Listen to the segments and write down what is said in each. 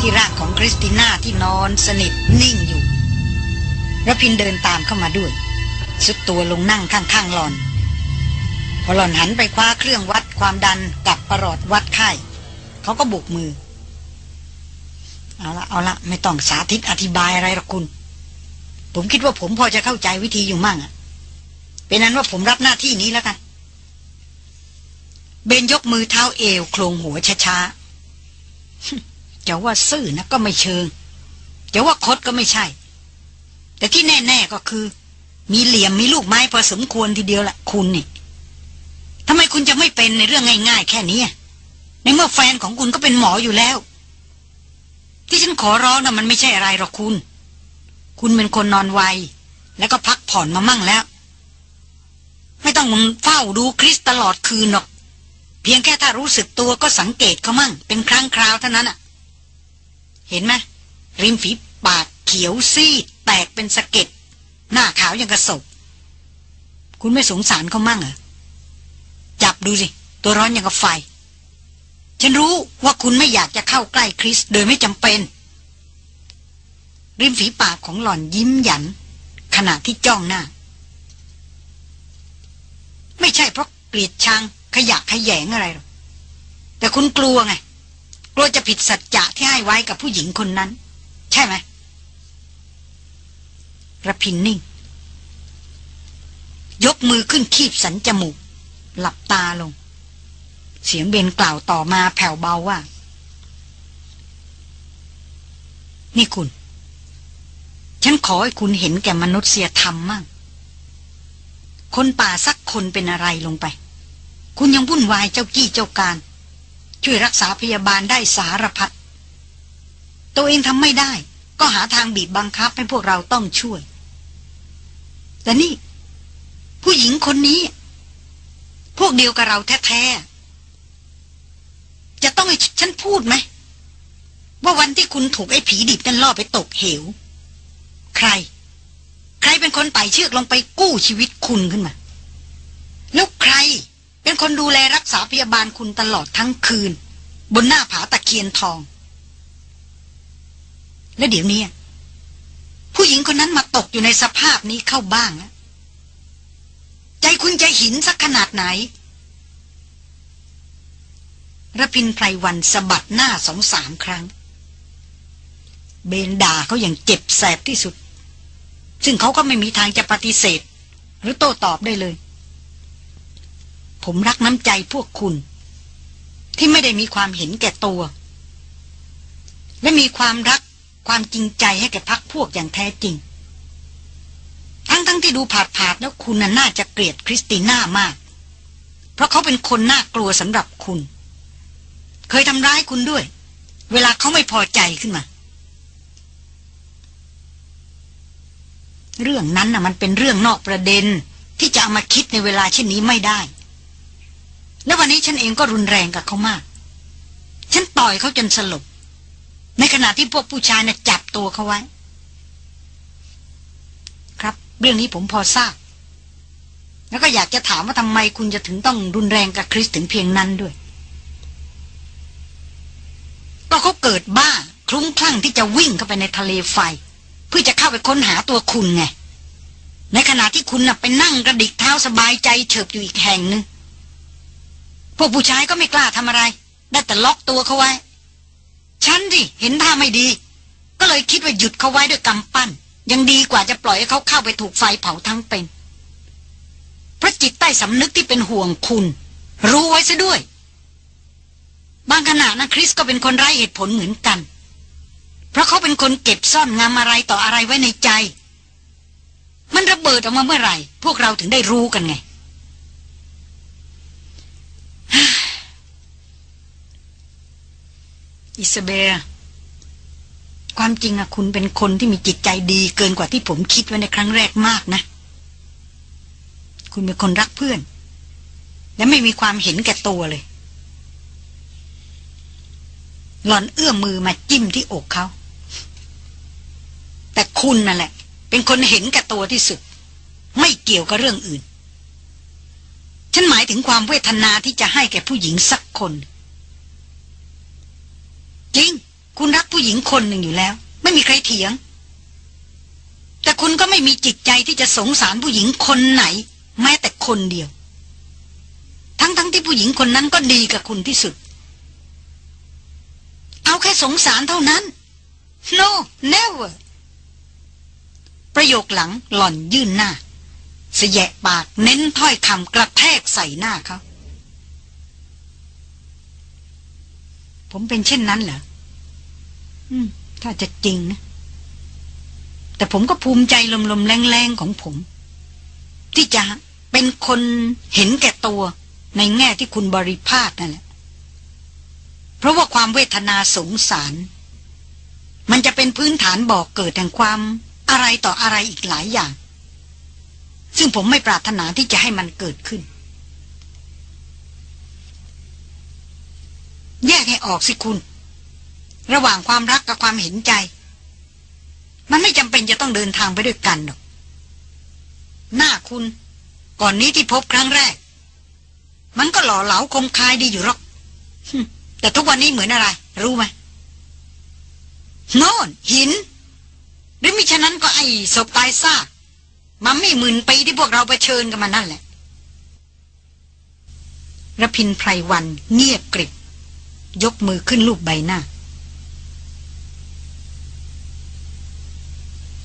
ที่ร่างของคริสติน่าที่นอนสนิทนิ่งอยู่ระพินเดินตามเข้ามาด้วย สุดตัวลงนั่งข้างๆหลอน พอหลอนหันไปคว้าเครื่องวัดความดันกับประหลอดวัดไข้เขาก็บุกมือ เอาละเอาละไม่ต้องสาธิตอธิบายอะไรหรอกคุณ ผมคิดว่าผมพอจะเข้าใจวิธีอยู่มั่งอะเป็นนั้นว่าผมรับหน้าที่นี้แล้วกัน เบนยกมือเท้าเอวโครงหัวช้าๆ จะว่าซื่อนะก็ไม่เชิงจะว่าคดก็ไม่ใช่ แต่ที่แน่ ๆก็คือ มีเหลี่ยมมีลูกไม้พอสมควรทีเดียวละคุณนี่ทำไมคุณจะไม่เป็นในเรื่องง่ายๆ แค่นี้ในเมื่อแฟนของคุณก็เป็นหมออยู่แล้ว ที่ฉันขอร้องนะ่ะมันไม่ใช่อะไรหรอกคุณ คุณเป็นคนนอนไว แล้วก็พักผ่อนมามั่งแล้ว ไม่ต้องเฝ้าดูคริสตลอดคืนหรอก เพียงแค่ถ้ารู้สึกตัวก็สังเกตเขามั่ง เป็นครั้งคราวเท่านั้นอะ เห็นไหมริมฝีปากเขียวซีดแตกเป็นสะเก็ด หน้าขาวยังกระสบคุณไม่สงสารเขามั่งเหรอ จับดูสิ ตัวร้อนอย่างกับไฟ ฉันรู้ว่าคุณไม่อยากจะเข้าใกล้คริสโดยไม่จำเป็น ริมฝีปากของหล่อนยิ้มหยัน ขณะที่จ้องหน้า ไม่ใช่เพราะเกลียดชังขยะขยงอะไรหรอกแต่คุณกลัวไง กลัวจะผิดสัจจะที่ให้ไว้กับผู้หญิงคนนั้น ใช่ไหมระพินนิ่ง ยกมือขึ้นคีบสันจมูก หลับตาลง เสียงเบนกล่าวต่อมาแผ่วเบาว่า นี่คุณ ฉันขอให้คุณเห็นแก่มนุษยธรรมมั่งคนป่าสักคนเป็นอะไรลงไป คุณยังวุ่นวายเจ้ากี้เจ้าการ ช่วยรักษาพยาบาลได้สารพัดตัวเองทำไม่ได้ ก็หาทางบีบบังคับให้พวกเราต้องช่วย แต่นี่ ผู้หญิงคนนี้ พวกเดียวกับเราแท้ๆ จะต้องให้ฉันพูดไหม ว่าวันที่คุณถูกไอ้ผีดิบนั่นล่อไปตกเหว ใคร ใครเป็นคนไต่เชือกลงไปกู้ชีวิตคุณขึ้นมา แล้วใคร เป็นคนดูแลรักษาพยาบาลคุณตลอดทั้งคืน บนหน้าผาตะเคียนทอง และเดี๋ยวนี้ผู้หญิงคนนั้นมาตกอยู่ในสภาพนี้เข้าบ้างใจคุณจะหินสักขนาดไหนระพินไพรวันสะบัดหน้าสองสามครั้ง เบนด่าเขาอย่างเจ็บแสบที่สุด ซึ่งเขาก็ไม่มีทางจะปฏิเสธ หรือโต้ตอบได้เลย ผมรักน้ำใจพวกคุณ ที่ไม่ได้มีความเห็นแก่ตัว และมีความรักความจริงใจให้แก่พักพวกอย่างแท้จริง ทั้งๆทที่ดูผาดผาดแล้วคุณน่าจะเกลียดคริสติน่ามาก เพราะเขาเป็นคนน่ากลัวสำหรับคุณ เคยทำร้ายคุณด้วย เวลาเขาไม่พอใจขึ้นมา เรื่องนั้นน่ะมันเป็นเรื่องนอกประเด็นที่จะเอามาคิดในเวลาเช่นนี้ไม่ได้ แล้ววันนี้ฉันเองก็รุนแรงกับเขามาก ฉันต่อยเขาจนสลบ ในขณะที่พวกผู้ชายน่ะจับตัวเขาไว้ ครับ เรื่องนี้ผมพอทราบ แล้วก็อยากจะถามว่าทำไมคุณจะถึงต้องรุนแรงกับคริสถึงเพียงนั้นด้วย ก็เขาเกิดบ้าคลุ้มคลั่งที่จะวิ่งเข้าไปในทะเลไฟ เพื่อจะเข้าไปค้นหาตัวคุณไง ในขณะที่คุณน่ะไปนั่งกระดิกเท้าสบายใจเฉิบอยู่อีกแห่งหนึ่ง พวกผู้ชายก็ไม่กล้าทำอะไร ได้แต่ล็อกตัวเขาไว้ ฉันดิเห็นท่าไม่ดี ก็เลยคิดว่าหยุดเขาไว้ด้วยกำปั้น ยังดีกว่าจะปล่อยให้เขาเข้าไปถูกไฟเผาทั้งเป็น พระจิตใต้สำนึกที่เป็นห่วงคุณ รู้ไว้ซะด้วย บางขณะนะคริสก็เป็นคนไร้เหตุผลเหมือนกัน เพราะเขาเป็นคนเก็บซ่อนงามอะไรต่ออะไรไว้ในใจ มันระเบิดออกมาเมื่อไหร่ พวกเราถึงได้รู้กันไง อิสเบรความจริงอะคุณเป็นคนที่มีจิตใจดีเกินกว่าที่ผมคิดไว้ในครั้งแรกมากนะ คุณเป็นคนรักเพื่อน และไม่มีความเห็นแก่ตัวเลย หล่อนเอื้อมมือมาจิ้มที่อกเขา แต่คุณนั่นแหละ เป็นคนเห็นแกับตัวที่สุด ไม่เกี่ยวกับเรื่องอื่น ฉันหมายถึงความเวทนาที่จะให้แก่ผู้หญิงสักคน จริง คุณรักผู้หญิงคนหนึ่งอยู่แล้ว ไม่มีใครเถียง แต่คุณก็ไม่มีจิตใจที่จะสงสารผู้หญิงคนไหน แม้แต่คนเดียว ทั้งๆทที่ผู้หญิงคนนั้นก็ดีกับคุณที่สุด เอาแค่สงสารเท่านั้น no never ประโยคหลังหล่อนยื่นหน้า เสยะปากเน้นถ้อยคำกระแทกใส่หน้าเขา ผมเป็นเช่นนั้นเหรอ อืม ถ้าจะจริงนะ แต่ผมก็ภูมิใจลมๆ แรงๆ ของผม ที่จะเป็นคนเห็นแก่ตัวในแง่ที่คุณบริพาทนั่นแหละ เพราะว่าความเวทนาสงสาร มันจะเป็นพื้นฐานบอกเกิดแห่งความอะไรต่ออะไรอีกหลายอย่าง ซึ่งผมไม่ปรารถนาที่จะให้มันเกิดขึ้น แยกให้ออกสิคุณ ระหว่างความรักกับความเห็นใจ มันไม่จำเป็นจะต้องเดินทางไปด้วยกันหรอก หน้าคุณ ก่อนนี้ที่พบครั้งแรก มันก็หล่อเหลาคมคายดีอยู่หรอกแต่ทุกวันนี้เหมือนอะไร รู้ไหมโน่นหิน หรือมิฉะนั้นก็ไอ้ศพตายซาก มันไม่หมื่นปีที่พวกเราเผชิญกันมานั่นแหละระพินไพรวันเงียบกริบ ยกมือขึ้นรูปใบหน้า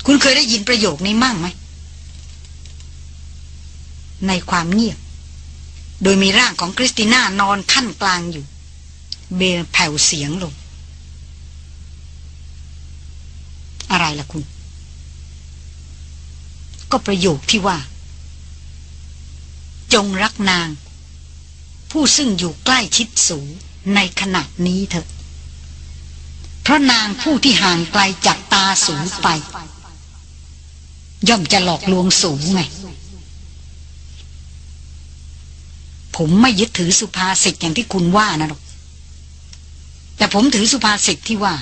คุณเคยได้ยินประโยคนี้มั่งไหม ในความเงียบ โดยมีร่างของคริสติน่านอนขั้นกลางอยู่ เบลแผ่วเสียงลง อะไรล่ะคุณ ก็ประโยคที่ว่า จงรักนาง ผู้ซึ่งอยู่ใกล้ชิดสูงในขณะนี้เถอะ เพราะนางผู้ที่ห่างไกลจากตาสูงไป ย่อมจะหลอกลวงสูงไง ผมไม่ยึดถือสุภาษิตอย่างที่คุณว่านะหรอก แต่ผมถือสุภาษิตที่ว่า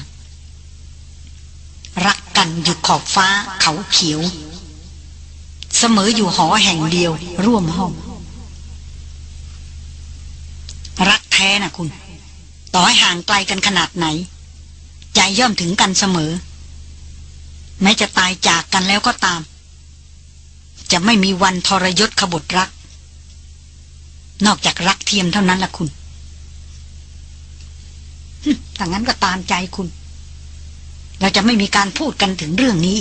รักกันอยู่ขอบฟ้าเขาเขียว สมออยู่หอแห่งเดียว ร่วมห้อง รักแท้นะคุณ ต่อให้ห่างไกลกันขนาดไหน ใจย่อมถึงกันเสมอ แม้จะตายจากกันแล้วก็ตาม จะไม่มีวันทรยศขบฏรัก นอกจากรักเทียมเท่านั้นละคุณถ้างั้นก็ตามใจคุณ เราจะไม่มีการพูดกันถึงเรื่องนี้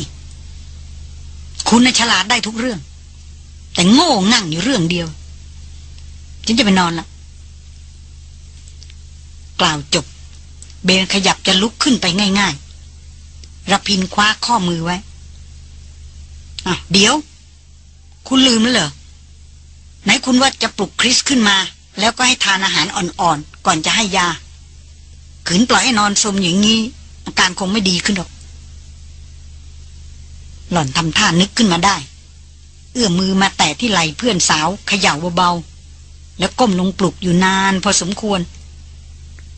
คุณน่ะฉลาดได้ทุกเรื่อง แต่โง่งั่งอยู่เรื่องเดียว ฉันจะไปนอนละกล่าวจบ เบนขยับจะลุกขึ้นไปง่ายๆรพินคว้าข้อมือไว้อะเดี๋ยว คุณลืมแล้วเหรอไหนคุณว่าจะปลุกคริสขึ้นมา แล้วก็ให้ทานอาหารอ่อนๆ ก่อนจะให้ยาขืนปล่อยให้นอนสมอย่างนี้ อาการคงไม่ดีขึ้นหรอก หล่อนทำท่านึกขึ้นมาได้ เอื้อมมือมาแตะที่ไหล่เพื่อนสาวเขย่าเบาๆแล้วก้มลงปลุกอยู่นานพอสมควร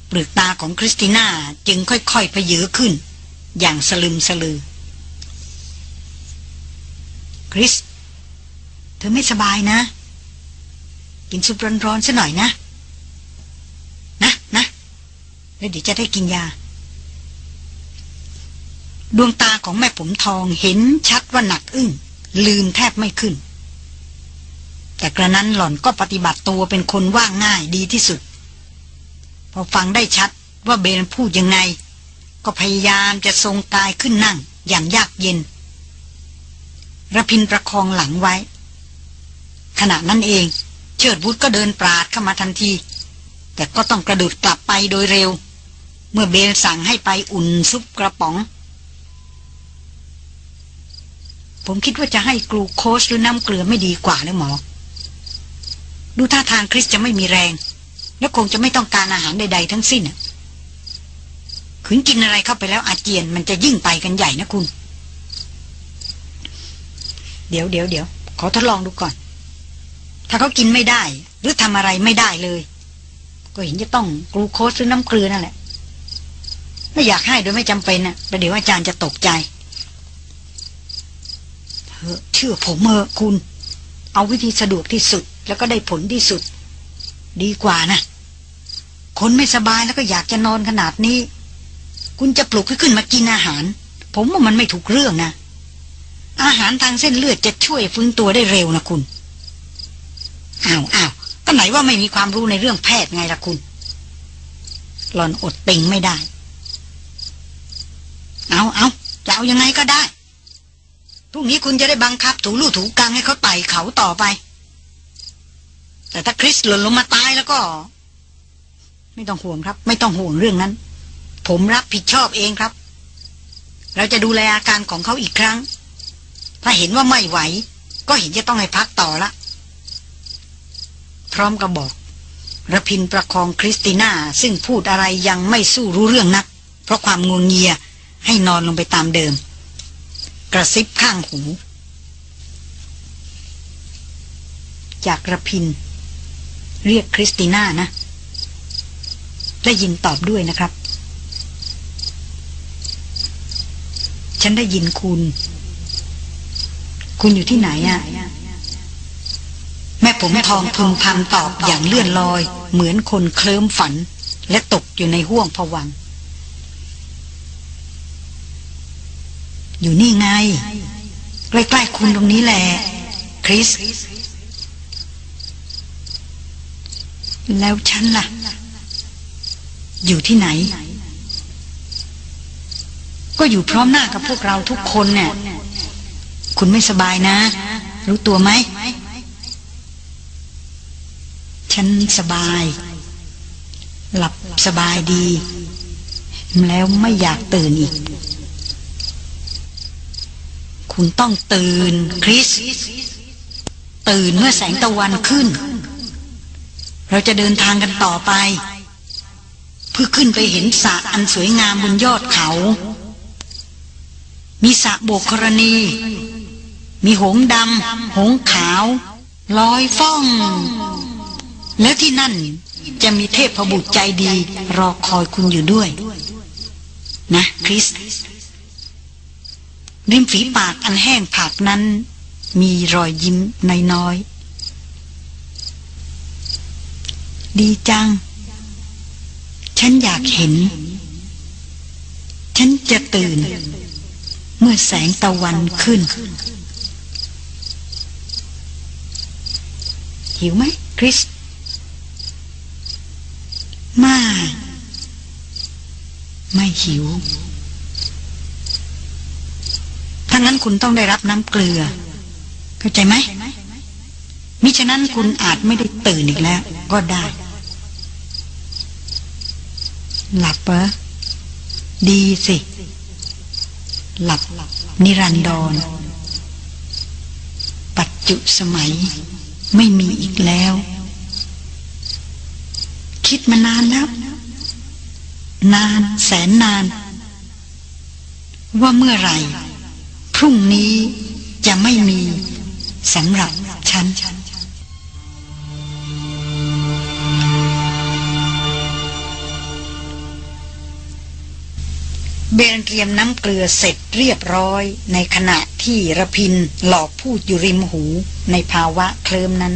เปลือกตาของคริสติน่าจึงค่อยๆพเยอขึ้น อย่างสลึมสลือ คริส เธอไม่สบายนะ กินซุปร้อนๆซะหน่อยนะ นะนะแล้วเดี๋ยวจะได้กินยา ดวงตาของแม่ผมทองเห็นชัดว่าหนักอึ้งลืมแทบไม่ขึ้น แต่กระนั้นหล่อนก็ปฏิบัติตัวเป็นคนว่าง่ายดีที่สุด พอฟังได้ชัดว่าเบนพูดยังไง ก็พยายามจะทรงกายขึ้นนั่งอย่างยากเย็นระพินประคองหลังไว้ ขณะนั้นเอง เชิดบุตรก็เดินปราดเข้ามาทันที แต่ก็ต้องกระดุดกลับไปโดยเร็ว เมื่อเบนสั่งให้ไปอุ่นซุปกระป๋อง ผมคิดว่าจะให้กลูโคสหรือน้ำเกลือไม่ดีกว่าเลยหมอ ดูท่าทางคริสจะไม่มีแรง และคงจะไม่ต้องการอาหารใด ๆ ทั้งสิ้นขืนกินอะไรเข้าไปแล้วอาเจียนมันจะยิ่งไปกันใหญ่นะคุณ เดี๋ยวเดี๋ยวเดี๋ยวขอทดลองดูก่อน ถ้าเขากินไม่ได้ หรือทำอะไรไม่ได้เลย ก็เห็นจะต้องกลูโคสหรือน้ำเกลือนั่นแหละ ไม่อยากให้โดยไม่จำเป็นนะประเดี๋ยวอาจารย์จะตกใจ เชื่อผมเออคุณ เอาวิธีสะดวกที่สุดแล้วก็ได้ผลที่สุด ดีกว่านะ คนไม่สบายแล้วก็อยากจะนอนขนาดนี้ คุณจะปลุกให้ขึ้นมากินอาหาร ผมว่ามันไม่ถูกเรื่องนะ อาหารทางเส้นเลือดจะช่วยฟื้นตัวได้เร็วนะคุณอ้าวอ้าวก็ไหนว่าไม่มีความรู้ในเรื่องแพทย์ไงล่ะคุณหลอนอดติงไม่ได้ เอาเอาจะเอายังไงก็ได้ พรุ่งนี้คุณจะได้บังคับถูลู่ถูกังให้เขาไต่เขาต่อไป แต่ถ้าคริสหล่นลงมาตายแล้วก็ ไม่ต้องห่วงครับ ไม่ต้องห่วงเรื่องนั้น ผมรับผิดชอบเองครับ เราจะดูแลอาการของเขาอีกครั้ง ถ้าเห็นว่าไม่ไหว ก็เห็นจะต้องให้พักต่อละ พร้อมกับบอกระพินประคองคริสติน่า ซึ่งพูดอะไรยังไม่สู้รู้เรื่องนัก เพราะความงวงเงียให้นอนลงไปตามเดิม กระซิบข้างหู จากระพิน เรียกคริสติน่านะ ได้ยินตอบด้วยนะครับ ฉันได้ยินคุณ คุณอยู่ที่ไหนอะแม่ผมทองพึมพำตอบอย่างเลื่อนลอย เหมือนคนเคลิ้มฝัน และตกอยู่ในห้วงผวัง อยู่นี่ไง ใกล้ๆคุณตรงนี้แหละ คริส แล้วฉันล่ะ อยู่ที่ไหน ก็อยู่พร้อมหน้ากับพวกเราทุกคนเนี่ยคุณไม่สบายนะ รู้ตัวไหม ฉันสบาย หลับสบายดี แล้วไม่อยากตื่นอีก คุณต้องตื่น คริส ตื่นเมื่อแสงตะวันขึ้น เราจะเดินทางกันต่อไป เพื่อขึ้นไปเห็นสระอันสวยงามบนยอดเขา มีสระโบกกรณี มีหงดำหงขาวลอยฟ้อง แล้วที่นั่นจะมีเทพบุตรใจดี รอคอยคุณอยู่ด้วย นะ คริส ริมฝีปากอันแห้งผากนั้น มีรอยยิ้มน้อยๆ ดีจัง ฉันอยากเห็น ฉันจะตื่น เมื่อแสงตะวันขึ้น หิวไหมคริสไม่ ไม่หิว ถ้างั้น คุณต้องได้รับน้ำเกลือ เข้าใจไหมมิฉะนั้นคุณอาจไม่ได้ตื่นอีกแล้ว ก็ได้ หลับเหรอดีสิ หลับนิรันดร ปัจจุสมัยไม่มีอีกแล้ว คิดมานานแล้ว นานแสนนาน ว่าเมื่อไหร่ พรุ่งนี้จะไม่มีสำหรับฉันเบนเตรียมน้ำเกลือเสร็จเรียบร้อย ในขณะที่ระพินหลอกพูดอยู่ริมหูในภาวะเคลิมนั้น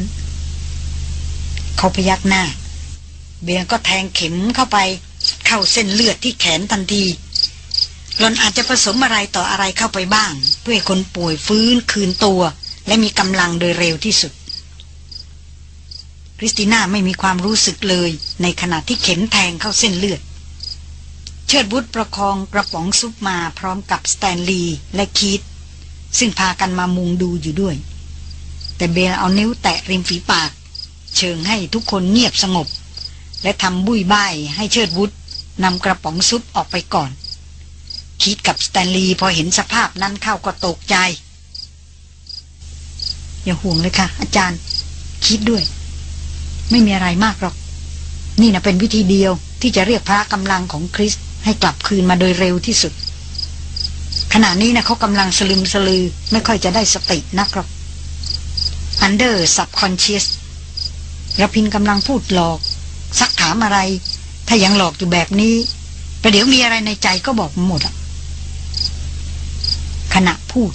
เขาพยักหน้า เบนก็แทงเข็มเข้าไป เข้าเส้นเลือดที่แขนทันที หลอนอาจจะผสมอะไรต่ออะไรเข้าไปบ้าง เพื่อคนป่วยฟื้นคืนตัว และมีกำลังโดยเร็วที่สุด คริสติน่าไม่มีความรู้สึกเลยในขณะที่เข็มแทงเข้าเส้นเลือด เชิดวุธประคองกระป๋องซุปมาพร้อมกับสแตนลีย์และคีธซึ่งพากันมามุงดูอยู่ด้วย แต่เบลเอานิ้วแตะริมฝีปาก เชิงให้ทุกคนเงียบสงบ และทำบุ้ยใบ้ให้เชิดวุธนำกระป๋องซุปออกไปก่อน คีธกับสแตนลีย์พอเห็นสภาพนั้นเข้าก็ตกใจ อย่าห่วงเลยค่ะ อาจารย์ คีธด้วย ไม่มีอะไรมากหรอก นี่นะเป็นวิธีเดียวที่จะเรียกพระกำลังของคริสให้กลับคืนมาโดยเร็วที่สุด ขณะนี้นะเขากำลังสลึมสลือ ไม่ค่อยจะได้สตินักหรอก under subconscious ระพินกำลังพูดหลอก ซักถามอะไร ถ้ายังหลอกอยู่แบบนี้ประเดี๋ยวมีอะไรในใจก็บอกหมดอะ ณะพูด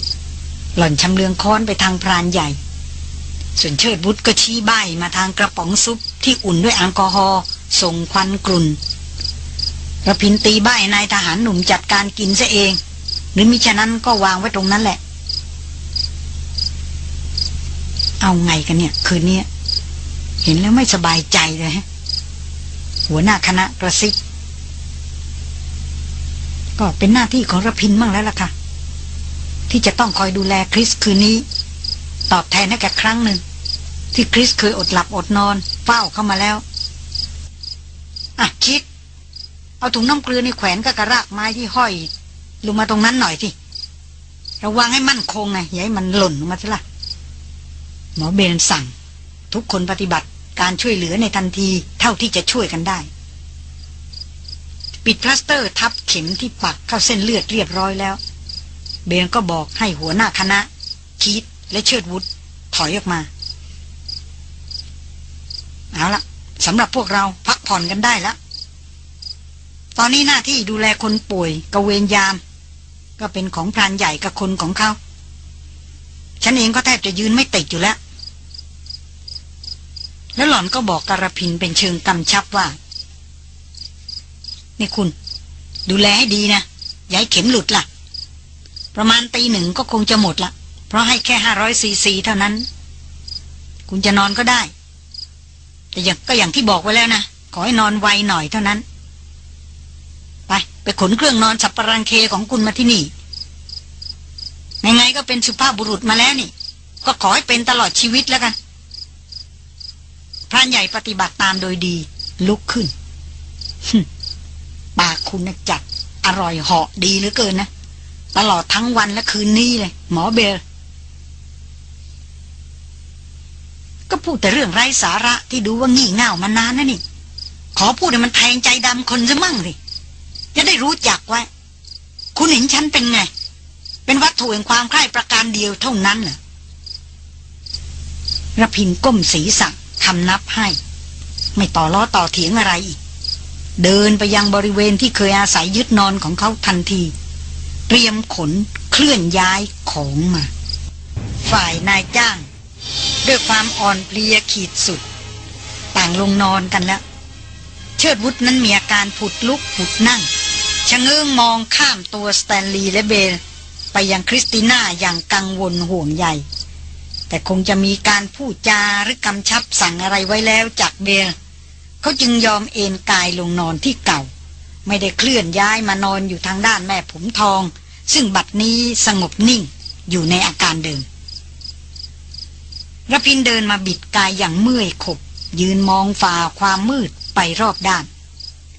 หล่อนชำเลืองค้อนไปทางพรานใหญ่ ส่วนเชิดบุตรก็ชี้ใบมาทางกระป๋องซุปที่อุ่นด้วยแอลกอฮอล์ส่งควันกลุ่นระพินตีใบนายทหารหนุ่มจัดการกินซะเอง หรือมิฉะนั้นก็วางไว้ตรงนั้นแหละ เอาไงกันเนี่ย คืนนี้เห็นแล้วไม่สบายใจเลยฮะหัวหน้าคณะกระซิบก็เป็นหน้าที่ของระพินมั่งแล้วล่ะค่ะ ที่จะต้องคอยดูแลคริสคืนนี้ ตอบแทนให้แกครั้งหนึ่ง ที่คริสเคยอดหลับอดนอนเฝ้าเข้ามาแล้ว อะคิด เอาถุงน้ำเกลือในแขวนกับกระรากไม้ที่ห้อย ลงมาตรงนั้นหน่อยสิระวังให้มั่นคงไงอย่าให้มันหล่นลงมาสิละหมอเบนสั่ง ทุกคนปฏิบัติการช่วยเหลือในทันทีเท่าที่จะช่วยกันได้ ปิดพลาสเตอร์ทับเข็มที่ปักเข้าเส้นเลือดเรียบร้อยแล้ว เบนก็บอกให้หัวหน้าคณะ คีตและเชิดวุฒถอยออกมา เอาละสำหรับพวกเราพักผ่อนกันได้แล้ว ตอนนี้หน้าที่ดูแลคนป่วยกเวนยาม ก็เป็นของพรานใหญ่กับคนของเขา ฉันเองก็แทบจะยืนไม่ติดอยู่แล้ว แล้วหล่อนก็บอกการพินเป็นเชิงกำชับว่า นี่คุณ ดูแลให้ดีนะ อย่าให้เข็มหลุดละ่ะ ประมาณตีหนึ่งก็คงจะหมดละ เพราะให้แค่ห้าร้อยซีซีเท่านั้น คุณจะนอนก็ได้ แต่อย่างก็อย่างที่บอกไว้แล้วนะ ขอให้นอนไวหน่อยเท่านั้น ไป ไปขนเครื่องนอนสับปรังเคของคุณมาที่นี่ยังไงก็เป็นสุภาพบุรุษมาแล้วนี่ ก็ขอให้เป็นตลอดชีวิตแล้วกันพรานใหญ่ปฏิบัติตามโดยดี ลุกขึ้นปากคุณนะจัดอร่อยเหาะดีเหลือเกินนะ ตลอดทั้งวันและคืนนี้เลย หมอเบล ก็พูดแต่เรื่องไร้สาระที่ดูว่างี่เง่ามานานนะนี่ ขอพูดให้มันแทงใจดำคนซะมั่งสิจะได้รู้จักไว้ คุณเห็นฉันเป็นไง เป็นวัตถุแห่งความใคร่ประการเดียวเท่านั้นเหรอระพินก้มศีรษะคำนับให้ ไม่ต่อล้อต่อเถียงอะไรอีก เดินไปยังบริเวณที่เคยอาศัยยึดนอนของเขาทันที เตรียมขนเคลื่อนย้ายของมา ฝ่ายนายจ้าง ด้วยความอ่อนเพลียขีดสุด ต่างลงนอนกันแล้ว เชิดวุฒนั้นมีอาการผุดลุกผุดนั่งชะเง้งมองข้ามตัวสแตนลีย์และเบล ไปยังคริสติน่าอย่างกังวลห่วงใหญ่แต่คงจะมีการพูดจาหรือกำชับสั่งอะไรไว้แล้วจากเบล เขาจึงยอมเอนกายลงนอนที่เก่า ไม่ได้เคลื่อนย้ายมานอนอยู่ทางด้านแม่ผมทอง ซึ่งบัดนี้สงบนิ่งอยู่ในอาการเดิมระพินเดินมาบิดกายอย่างเมื่อยขบ ยืนมองฝ่าความมืดไปรอบด้าน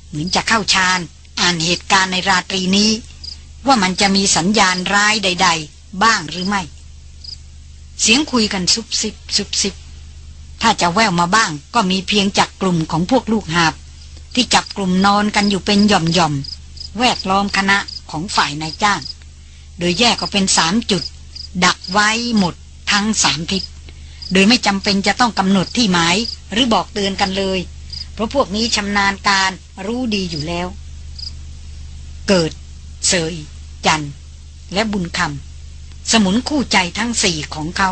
เหมือนจะเข้าฌานอ่านเหตุการณ์ในราตรีนี้ ว่ามันจะมีสัญญาณร้ายใด ๆ บ้างหรือไม่ เสียงคุยกันซุบซิบซุบซิบถ้าจะแววมาบ้างก็มีเพียงจากกลุ่มของพวกลูกหาบ ที่จับกลุ่มนอนกันอยู่เป็นหย่อมๆแวดล้อมคณะของฝ่ายนายจ้าง โดยแยกก็เป็นสามจุด ดักไว้หมดทั้งสามทิศโดยไม่จำเป็นจะต้องกำหนดที่หมายหรือบอกเตือนกันเลย เพราะพวกนี้ชำนาญการรู้ดีอยู่แล้ว เกิด เสย จัน และบุญคำสมุนคู่ใจทั้งสี่ของเขา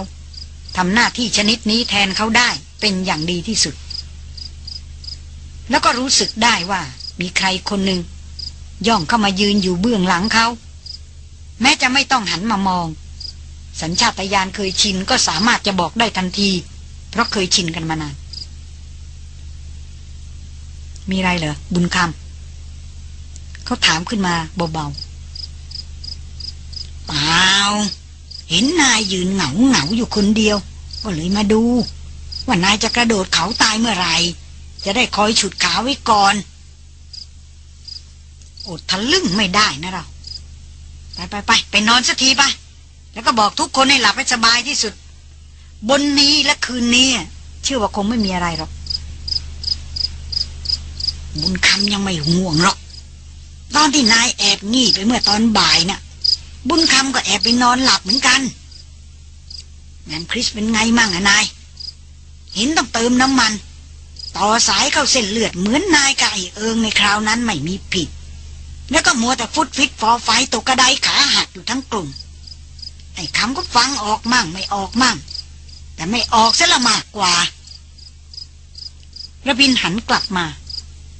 ทำหน้าที่ชนิดนี้แทนเขาได้เป็นอย่างดีที่สุด แล้วก็รู้สึกได้ว่ามีใครคนหนึ่งย่องเข้ามายืนอยู่เบื้องหลังเขา แม้จะไม่ต้องหันมามอง สัญชาตญาณเคยชินก็สามารถจะบอกได้ทันที เพราะเคยชินกันมานาน มีไรเหรอ บุญคำเขาถามขึ้นมาเบาๆเปล่าเห็นนายยืนเหงาเหงาอยู่คนเดียว ก็เลยมาดู ว่านายจะกระโดดเขาตายเมื่อไหร่ จะได้คอยฉุดขาไว้ก่อนอดทะลึ่งไม่ได้นะเรา ไปไปไปไปนอนสักทีไปแล้วก็บอกทุกคนให้หลับให้สบายที่สุด บนนี้และคืนนี้เชื่อว่าคงไม่มีอะไรหรอก บุญคำยังไม่ห่วงหรอก ตอนที่นายแอบงี่ไปเมื่อตอนบ่ายนะ่ะ บุญคำก็แอบไปนอนหลับเหมือนกันงั้นคริสเป็นไงมั่งอะนาย เห็นต้องเติมน้ำมัน ต่อสายเข้าเส้นเลือดเหมือนนายกับไอเอิงในคราวนั้นไม่มีผิด แล้วก็มัวแต่ฟุตฟิตฟอไฟตกกระไดขาหักอยู่ทั้งกลุ่ม ไอ้คำก็ฟังออกมั่งไม่ออกมั่ง แต่ไม่ออกซะละมากกว่าระบินหันกลับมา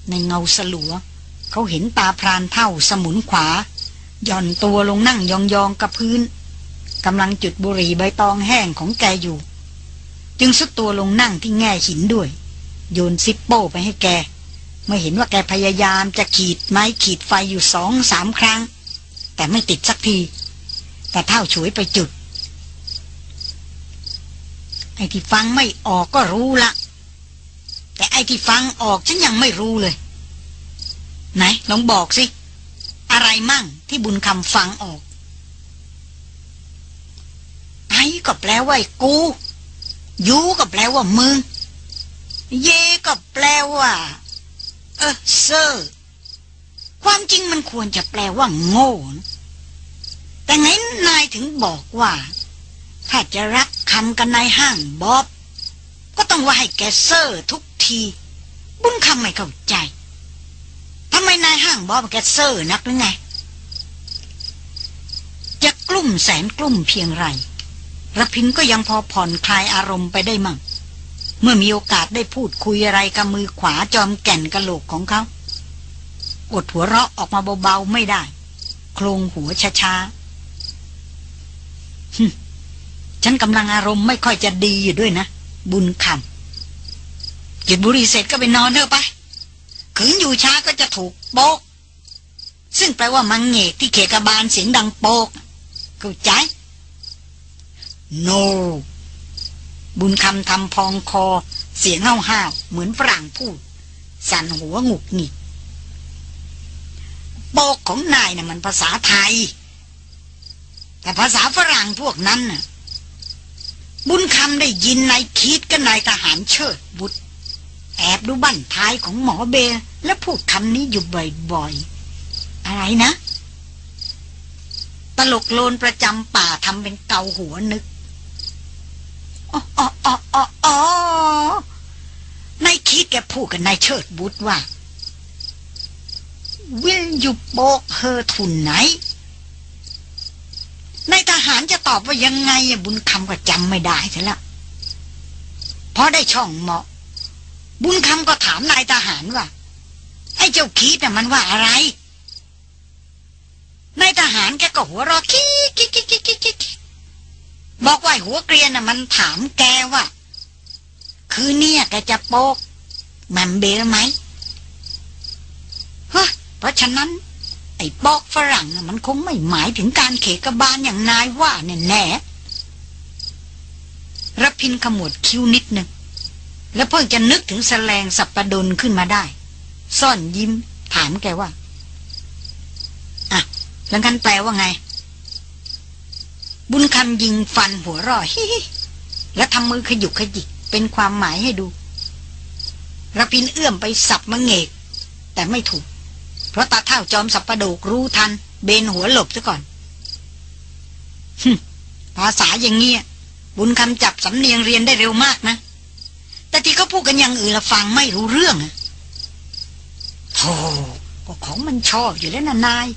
ในเงาสลัว เขาเห็นตาพรานเท่าสมุนขวาย่อนตัวลงนั่งยองๆกับพื้นกำลังจุดบุหรี่ใบตองแห้งของแกอยู่ จึงสุดตัวลงนั่งที่แง่หินด้วย โยนซิปโป้ไปให้แก เมื่อเห็นว่าแกพยายามจะขีดไม้ขีดไฟอยู่สองสามครั้ง แต่ไม่ติดสักที แต่เท่าฉวยไปจุด ไอ้ที่ฟังไม่ออกก็รู้ละ แต่ไอ้ที่ฟังออกฉันยังไม่รู้เลย ไหนลองบอกสิ อะไรมั่งที่บุญคำฟังออก ไอ้ก็แปลว่ากู ยูก็แปลว่ามึง เยก็แปลว่า เออเซอร์ ความจริงมันควรจะแปลว่าโง่นะแต่ไงนายถึงบอกว่า ถ้าจะรักคำกันนายห้างบ๊อบ ก็ต้องว่าให้แกเซอร์ทุกที บุญคำไม่เข้าใจทำไมนายห้างบ๊อบแกเซอร์นักหรือไงจะกลุ่มแสนกลุ่มเพียงไรระพินก็ยังพอผ่อนคลายอารมณ์ไปได้มั่ง เมื่อมีโอกาสได้พูดคุยอะไรกับมือขวาจอมแก่นกะโหลกของเขา อดหัวเราะออกมาเบาๆไม่ได้ โครงหัวช้าๆฉันกำลังอารมณ์ไม่ค่อยจะดีอยู่ด้วยนะ บุญคำจุดบุหรี่เสร็จก็ไปนอนเถอะไปขืนอยู่ช้าก็จะถูกโปกซึ่งแปลว่ามังเงกที่เขกบาลเสียงดังโปกเข้าใจ no บุญคำทำพองคอ เสียงเห้าห้าวเหมือนฝรั่งพูด สั่นหัวงุกหงิดโปกของนายนะ่ะมันภาษาไทย แต่ภาษาฝรั่งพวกนั้นน่ะ บุญคำได้ยินนายคิดกับนายทหารเชิดบุตร แอบดูบั้นท้ายของหมอเบลและพูดคำนี้อยู่บ่อยๆ อะไรนะ ตลกโลนประจำป่าทำเป็นเกาหัวนึก นายคิดแกพูดกับนายเชิดบุตรว่า Will you poke her tonight นายทหารจะตอบว่ายังไงบุญคำก็จำไม่ได้ซะแล้วพอได้ช่องเหมาะ บุญคำก็ถามนายทหารว่า ไอ้เจ้าคิดน่ะมันว่าอะไรนายทหารแกก็หัวเราะคิกคิกคิกคิกคิก บอกว่าหัวเกรียนน่ะมันถามแกว่า คือเนี่ยแกจะโปกแมมเบลไหมฮะเพราะฉะนั้น ไอ้ปอกฝรั่งน่ะมันคงไม่หมายถึงการเขกบาลอย่างนายว่าแน่แน่รพินขมวดคิ้วนิดหนึ่ง แล้วเพิ่งจะนึกถึงแสลงสับประดนขึ้นมาได้ ซ่อนยิ้มถามแกว่า อะ แล้วกันแปลว่าไง บุญคำยิงฟันหัวร่อฮิแล้วทำมือขยุกขยิกเป็นความหมายให้ดูระพินเอื้อมไปสับมะเงก แต่ไม่ถูก เพราะตาเท่าจอมสับประโดกรู้ทัน เบนหัวหลบซะก่อนภาษาอย่างเงี้ย บุญคำจับสำเนียงเรียนได้เร็วมากนะ แต่ที่เขาพูดกันอย่างอื่นละฟังไม่รู้เรื่องโธ่ก็ของมันชอบอยู่แล้วนะนาย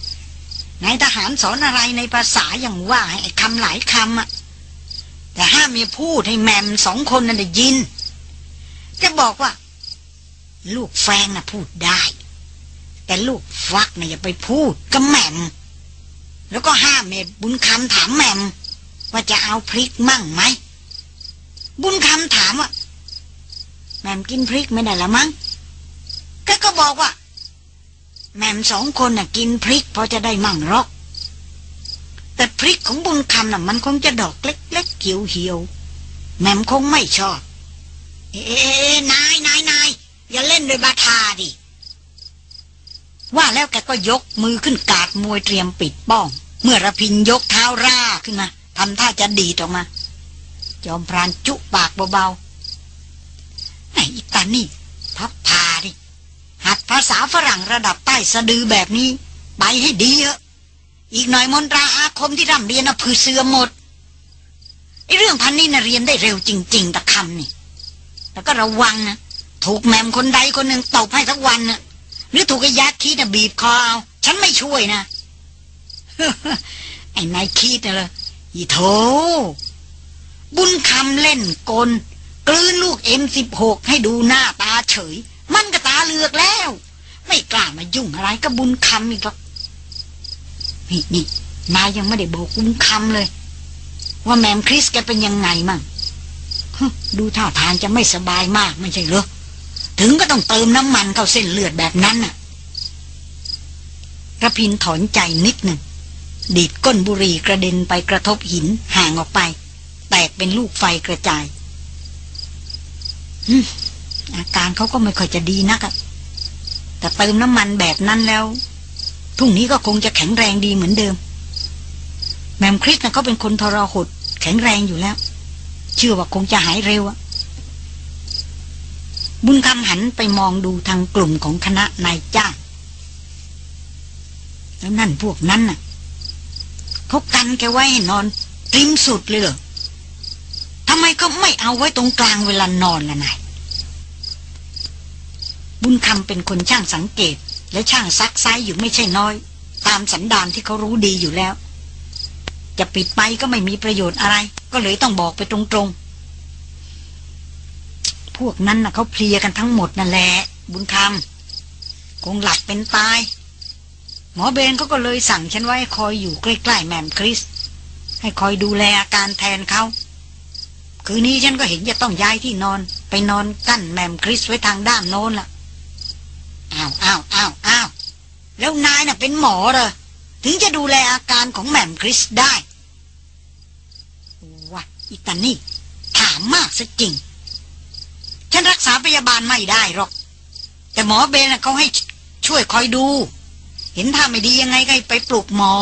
นายทหารสอนอะไรในภาษาอย่างว่าไอ้คำหลายคำอะแต่ห้ามมีพูดให้แมมสองคนนั่นได้ยิน จะบอกว่า ลูกแฟงน่ะพูดได้ แต่ลูกฟักน่ะอย่าไปพูดกับแมมแล้วก็ห้ามเมบุญคำถามแมม ว่าจะเอาพริกมั่งไหม บุญคำถามว่าแมมกินพริกไม่ได้ละมั้งก็ก็บอกว่า แมมสองคนน่ะกินพริกพอจะได้มั่งหรอก แต่พริกของบุญคำน่ะมันคงจะดอกเล็กๆเขียวเหี่ยวแมมคงไม่ชอบ เอ๊นายนายนายอย่าเล่นโดยบาทาดิ ว่าแล้วแกก็ยกมือขึ้นกาดมวยเตรียมปิดป้อง เมื่อระพินยกเท้าร่าขึ้นมาทำท่าจะดีดออกมา จอมพรานจุปากเบาๆไอ้ตานี่พับพาดิ หัดภาษาฝรั่งระดับใต้สะดือแบบนี้ ไปให้ดีเถอะอีกหน่อยมนตราอาคมที่ร่ำเรียนนะพือเสือหมดไอ้เรื่องพันนี้นะเรียนได้เร็วจริง ๆตะคำนี่แล้วก็ระวังนะถูกแมมคนใดคนหนึ่งตบให้ทั้งวันนะหรือถูกไอ้ยัดคีนะบีบคอเอาฉันไม่ช่วยนะไอ้นายคีดนะเลยอีโถบุญคำเล่นกลกลืนลูกเอ็มสิบหกให้ดูหน้าตาเฉย มันก็ ตาเลือกแล้ว ไม่กล้ามายุ่งอะไรกับบุญคำอีกหรอกนี่นี่นายยังไม่ได้บอกบุญคำเลย ว่าแมมคริสแกเป็นยังไงมั่งดูท่าทางจะไม่สบายมากไม่ใช่เหรอถึงก็ต้องเติมน้ำมันเข้าเส้นเลือดแบบนั้นน่ะระพินถอนใจนิดหนึ่ง ดีดก้นบุหรี่กระเด็นไปกระทบหินห่างออกไป แตกเป็นลูกไฟกระจาย อาการเขาก็ไม่ค่อยจะดีนักอะแต่เติมน้ำมันแบบนั้นแล้วพรุ่งนี้ก็คงจะแข็งแรงดีเหมือนเดิม แมมคริสนะเขาเป็นคนทรหดแข็งแรงอยู่แล้ว เชื่อว่าคงจะหายเร็วอะบุญคำหันไปมองดูทางกลุ่มของคณะนายจ้างแล้วนั่นพวกนั้นน่ะเขากันแกไว้ให้นอน ริมสุดเลยเหรอทำไมเขาไม่เอาไว้ตรงกลางเวลานอนล่ะนาย บุญคำเป็นคนช่างสังเกต และช่างซักไซอยู่ไม่ใช่น้อย ตามสันดานที่เขารู้ดีอยู่แล้ว จะปิดไปก็ไม่มีประโยชน์อะไร ก็เลยต้องบอกไปตรงๆ พวกนั้นน่ะเขาเพลียกันทั้งหมดนั่นแหละ บุญคำคงหลับเป็นตาย หมอเบนเขาก็เลยสั่งฉันไว้คอยอยู่ใกล้ๆแมมคริส ให้คอยดูแลอาการแทนเขาคืนนี้ฉันก็เห็นจะต้องย้ายที่นอน ไปนอนกั้นแมมคริสไว้ทางด้านโน้นละ่ะ อ้าวอ้าวอ้าวอ้าวแล้วนายน่ะเป็นหมอเหรอถึงจะดูแลอาการของแหม่มคริสได้วะอิตานี่ ถามมากซะจริง ฉันรักษาพยาบาลไม่ได้หรอก แต่หมอเบนเขาให้ช่วยคอยดู เห็นท่าไม่ดียังไงก็ไปปลุกหมอ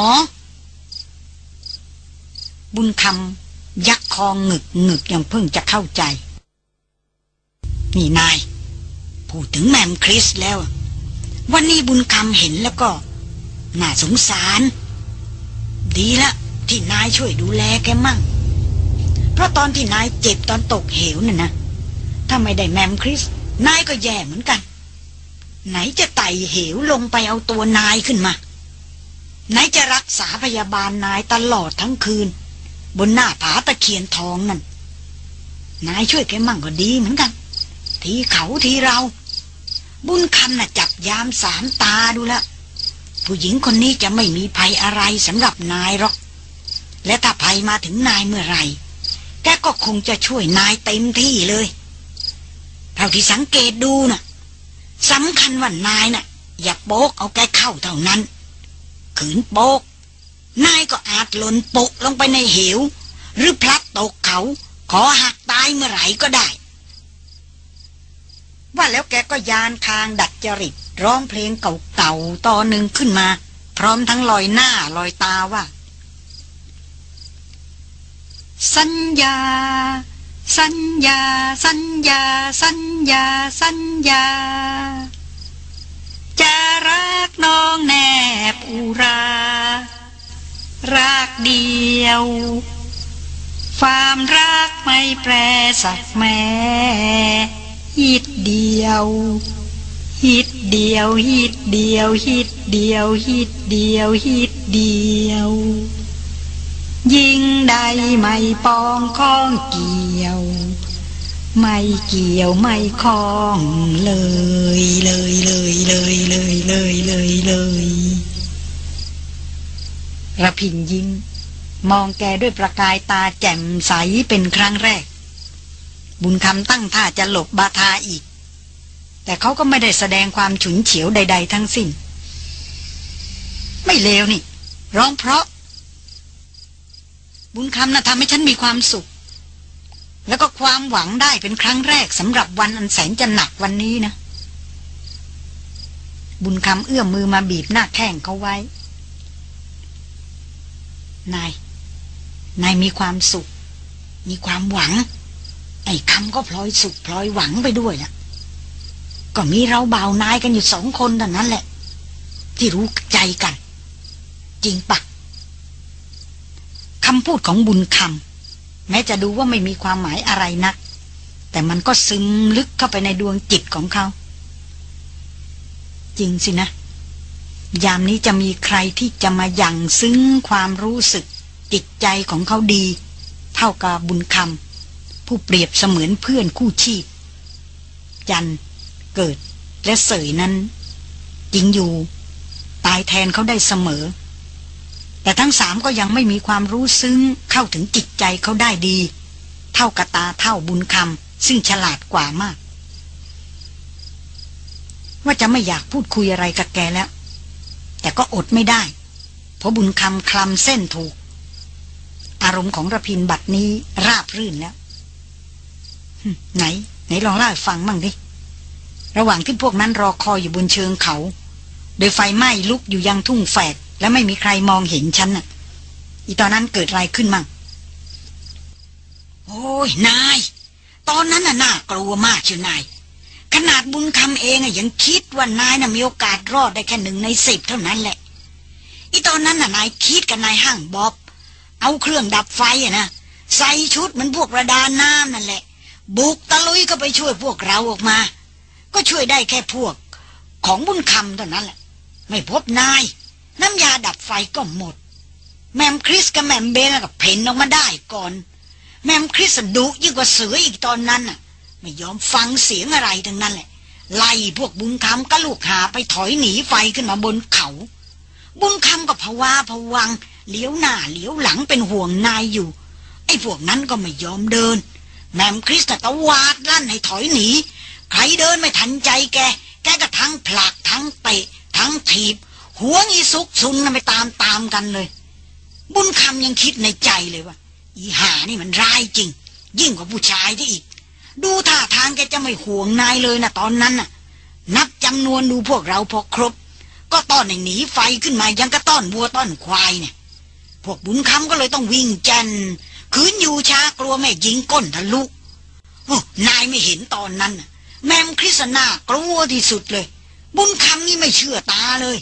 บุญคำยักคองึกหงึกยังเพิ่งจะเข้าใจ นี่นาย พูดถึงแมมคริสแล้ว วันนี้บุญคำเห็นแล้วก็ น่าสงสาร ดีละ ที่นายช่วยดูแลแกมั่ง เพราะตอนที่นายเจ็บตอนตกเหวน่ะนะ ถ้าไม่ได้แมมคริส นายก็แย่เหมือนกัน ไหนจะไต่เหวลงไปเอาตัวนายขึ้นมา ไหนจะรักษาพยาบาลนายตลอดทั้งคืน บนหน้าผาตะเคียนทองนั่นนายช่วยแกมั่งก็ดีเหมือนกัน ทีเขาทีเรา บุญคำน่ะจับยามสามตาดูละผู้หญิงคนนี้จะไม่มีภัยอะไรสำหรับนายหรอก และถ้าภัยมาถึงนายเมื่อไรแกก็คงจะช่วยนายเต็มที่เลย เท่าที่สังเกตดูนะ่ะสำคัญว่านายนะ่ะ อย่าโป๊กเอาแกเข้าเท่านั้น ขืนโป๊ก นายก็อาจหล่นปุกลงไปในเหว หรือพลัดตกเขา ขอหักตายเมื่อไหร่ก็ได้ ว่าแล้วแกก็ยานคางดัดจริต ร้องเพลงเก่าๆตอนหนึ่งขึ้นมา พร้อมทั้งลอยหน้าลอยตาว่า สัญญา สัญญา สัญญา สัญญา สัญญา จะรักน้องแนบอุรา รักเดียวความรักไม่แปรสักแม่ ฮิตเดียว ฮิตเดียว ฮิตเดียว ฮิตเดียว ฮิตเดียว ฮิตเดียว ยิงใดไม่ปองข้องเกี่ยว ไม่เกี่ยวไม่ข้องเลย เลยเลยเลยเลยเลยเลยเลยระพินยิ้มมองแกด้วยประกายตาแจ่มใสเป็นครั้งแรก บุญคำตั้งท่าจะหลบบาทาอีก แต่เขาก็ไม่ได้แสดงความฉุนเฉียวใด ๆ ทั้งสิ้น ไม่เลวนี่ ร้องเพราะ บุญคำนะ่ะทำให้ฉันมีความสุข แล้วก็ความหวังได้เป็นครั้งแรกสำหรับวันอันแสนจะหนักวันนี้นะ บุญคำเอื้อมมือมาบีบหน้าแข้งเขาไว้ นาย นายมีความสุข มีความหวัง ไอ้คำก็พลอยสุขพลอยหวังไปด้วยนะก็มีเราเบานายกันอยู่สองคนเท่านั้นแหละ ที่รู้ใจกัน จริงปะคำพูดของบุญคำแม้จะดูว่าไม่มีความหมายอะไรนัก แต่มันก็ซึมลึกเข้าไปในดวงจิตของเขา จริงสินะ ยามนี้จะมีใครที่จะมายั่งซึ้งความรู้สึกจิตใจของเขาดี เท่ากับบุญคำ ผู้เปรียบเสมือนเพื่อนคู่ชีพจันเกิดและเสยนั้น จริงอยู่ ตายแทนเขาได้เสมอ แต่ทั้งสามก็ยังไม่มีความรู้ซึ้งเข้าถึงจิตใจเขาได้ดี เท่ากระตาเท่าบุญคำซึ่งฉลาดกว่ามาก ว่าจะไม่อยากพูดคุยอะไรกับแกแล้ว แต่ก็อดไม่ได้ เพราะบุญคำคลำเส้นถูก อารมณ์ของระพินบัดนี้ราบรื่นแล้ว ไหน ไหนลองเล่าให้ฟังมั่งดิ ระหว่างที่พวกนั้นรอคอยอยู่บนเชิงเขา โดยไฟไหม้ลุกอยู่ยังทุ่งแฝก และไม่มีใครมองเห็นฉันน่ะ อีตอนนั้นเกิดอะไรขึ้นมั่งโอ้ยนาย ตอนนั้นน่ะน่ากลัวมากเชียวนาย ขนาดบุญคำเองอะยังคิดว่านายน่ะมีโอกาสรอดได้แค่หนึ่งในสิบเท่านั้นแหละ อีตอนนั้นน่ะนายคิดกับนายห้างบ๊อบ เอาเครื่องดับไฟอะนะใส่ชุดเหมือนพวกระดาน้ำนั่นแหละ บุกตะลุยก็ไปช่วยพวกเราออกมา ก็ช่วยได้แค่พวก ของบุญคำเท่านั้นแหละ ไม่พบนาย น้ำยาดับไฟก็หมด แมมคริสกับแมมเบลกับเพนออกมาได้ก่อน แมมคริสดุยิ่งกว่าเสืออีกตอนนั้นน่ะ ไม่ยอมฟังเสียงอะไรทั้งนั้นแหละ ไล่พวกบุญคำก็ลูกหาไปถอยหนีไฟขึ้นมาบนเขา บุญคำก็ภาวะผวังเลี้ยวหน้าเลี้ยวหลังเป็นห่วงนายอยู่ ไอ้พวกนั้นก็ไม่ยอมเดิน แมมคริสตะวาดลั่นให้ถอยหนี ใครเดินไม่ทันใจแก แกก็ทั้งผลักทั้งเตะ ทั้งถีบ หัวงีซุกซุนไปตามตามกันเลย บุญคำยังคิดในใจเลยว่า อีหานี่มันร้ายจริง ยิ่งกว่าผู้ชายที่อีก ดูท่าทางแกจะไม่ห่วงนายเลยนะตอนนั้นน่ะ นับจำนวนดูพวกเราพอครบ ก็ต้อนหนีไฟขึ้นมายังก็ต้อนวัวต้อนควายเนี่ย พวกบุญคำก็เลยต้องวิ่งแจน คืนอยู่ช้ากลัวแม่ยิงก้นทะลุโอ้นายไม่เห็นตอนนั้น แมมคริสนากลัวที่สุดเลย บุญคำนี่ไม่เชื่อตาเลย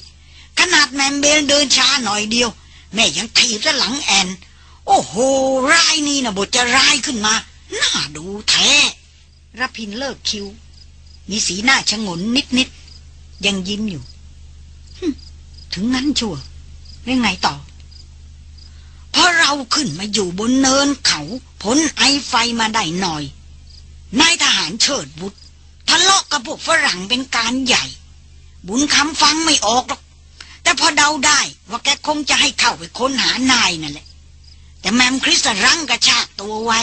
ขนาดแมมเบลเดินช้าหน่อยเดียว แม่ยังถีบและหลังแอน โอ้โหร้ายนี่นะบทจะร้ายขึ้นมาน่าดูแท้รพินเลิกคิว มีสีหน้าชงนนิดนิดยังยิ้มอยู่ถึงนั้นชัวรื่องไงต่อ พอเราขึ้นมาอยู่บนเนินเขาพ้นไอไฟมาได้หน่อย นายทหารเชิดบุตรทะเลาะกับพวกฝรั่งเป็นการใหญ่ บุญคำฟังไม่ออกหรอก แต่พอเดาได้ว่าแกคงจะให้เข้าไปค้นหานายนั่นแหละ แต่แมมคริสรั้งกระชากตัวไว้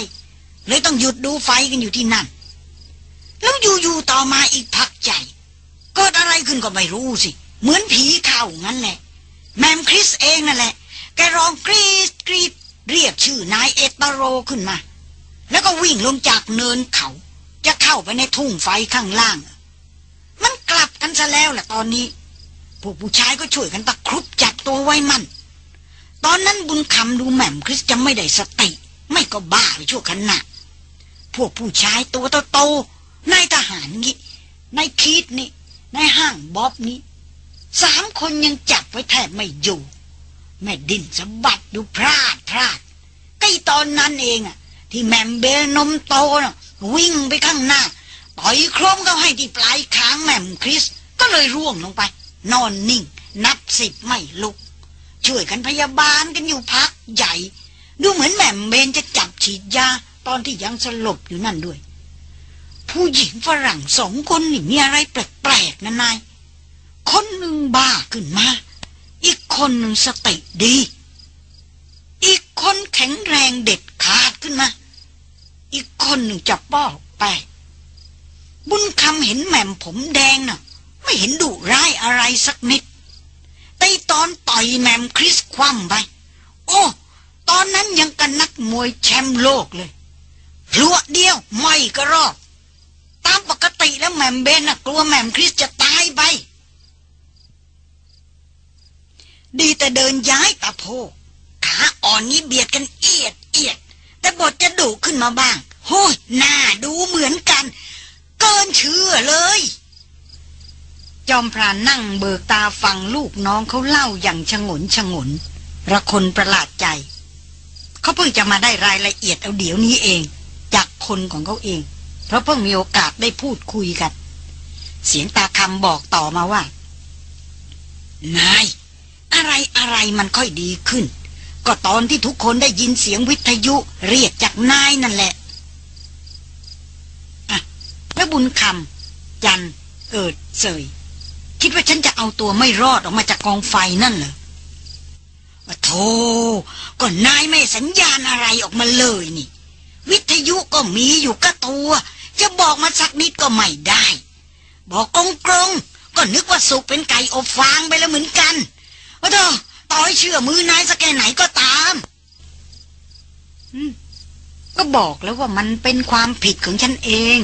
เลยต้องหยุดดูไฟกันอยู่ที่นั่น แล้วอยู่ๆต่อมาอีกพักใจเกิดอะไรขึ้นก็ไม่รู้สิ เหมือนผีเข้างั้นแหละ แมมคริสเองนั่นแหละ แกร้องกรีดกรีดเรียกชื่อนายเอตโรขึ้นมา แล้วก็วิ่งลงจากเนินเขา จะเข้าไปในทุ่งไฟข้างล่าง มันกลับกันซะแล้วแหละตอนนี้ พวกผู้ชายก็ช่วยกันตะครุบจับตัวไว้มั่น ตอนนั้นบุญคำดูแหม่มคริสจะไม่ได้สติ ไม่ก็บ้าไปชั่วขณะพวกผู้ชายตัวโตๆนายทหารงี้นายคีดนี่นายห้างบ๊อบนี้สามคนยังจับไว้แทบไม่อยู่ แม่ดิ้นสะบัดดูพราดพราดใกล้ตอนนั้นเองอะที่แหม่มเบลนมโตนะวิ่งไปข้างหน้าต่อยโครมเขาให้ที่ปลายคางแหม่มคริส ก็เลยร่วงลงไป นอนนิ่ง นับสิบไม่ลุก ช่วยกันพยาบาลกันอยู่พักใหญ่ ดูเหมือนแหม่มเบลจะจับฉีดยา ตอนที่ยังสลบอยู่นั่นด้วย ผู้หญิงฝรั่งสองคนนี่มีอะไรแปลกๆนะนายคนหนึ่งบ้าขึ้นมา คนหนึ่งสติดี อีกคนแข็งแรงเด็ดขาดขึ้นมา อีกคนหนึ่งจับป้อไป บุญคำเห็นแหม่มผมแดงน่ะ ไม่เห็นดุร้ายอะไรสักนิดแต่ตอนต่อยแหม่มคริสคว่ำไป โอ้ตอนนั้นยังกันนักมวยแชมป์โลกเลยรัวเดียวไม่ก็รอบตามปกติแล้วแหม่มเบนน่ะกลัวแหม่มคริสจะตายไป ดีแต่เดินย้ายตะโพกขาอ่อนนี้เบียดกันเอียดเอียด แต่บทจะดุขึ้นมาบ้าง โห้ยหน้าดูเหมือนกัน เกินเชื่อเลย จอมพรานนั่งเบิกตาฟังลูกน้องเขาเล่าอย่างชงนชงนระคนประหลาดใจ เขาเพิ่งจะมาได้รายละเอียดเอาเดี๋ยวนี้เอง จากคนของเขาเอง เพราะเพิ่งมีโอกาสได้พูดคุยกัน เสียงตาคำบอกต่อมาว่า นาย อะไรอะไรมันค่อยดีขึ้น ก็ตอนที่ทุกคนได้ยินเสียงวิทยุเรียกจากนายนั่นแหละอะแล้วบุญคำจันเกิดเสย คิดว่าฉันจะเอาตัวไม่รอดออกมาจากกองไฟนั่นเหรอโธ่ก็นายไม่สัญญาณอะไรออกมาเลยนี่ วิทยุก็มีอยู่กับตัว จะบอกมาสักนิดก็ไม่ได้ บอกกงกรงก็นึกว่าสุกเป็นไก่อบฟางไปแล้วเหมือนกัน เธอต่อยเชื่อมือนายสักแค่ไหนก็ตามก็บอกแล้วว่ามันเป็นความผิดของฉันเอง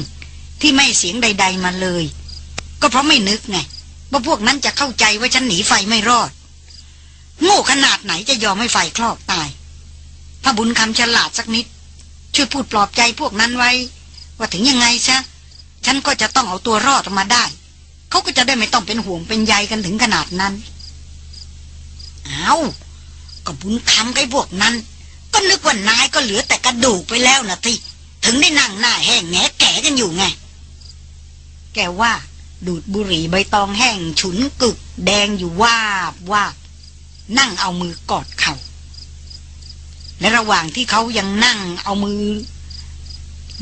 ที่ไม่เสียงใด ๆมาเลย ก็เพราะไม่นึกไงว่าพวกนั้นจะเข้าใจว่าฉันหนีไฟไม่รอด โง่ขนาดไหนจะยอมให้ไฟคลอกตาย ถ้าบุญคำฉลาดสักนิด ช่วยพูดปลอบใจพวกนั้นไว้ ว่าถึงยังไงซะฉันก็จะต้องเอาตัวรอดออกมาได้ เขาก็จะได้ไม่ต้องเป็นห่วงเป็นใยกันถึงขนาดนั้น เอาก็บุญคำกับพวกนั้น ก็นึกว่านายก็เหลือแต่กระดูกไปแล้วนะที่ถึงได้นั่งหน้าแห้งแงแก่กันอยู่ไง แกว่า ดูดบุหรี่ใบตองแห้งฉุนกึก แดงอยู่วาบวาบนั่งเอามือกอดเขา่าและระหว่างที่เขายังนั่งเอามือ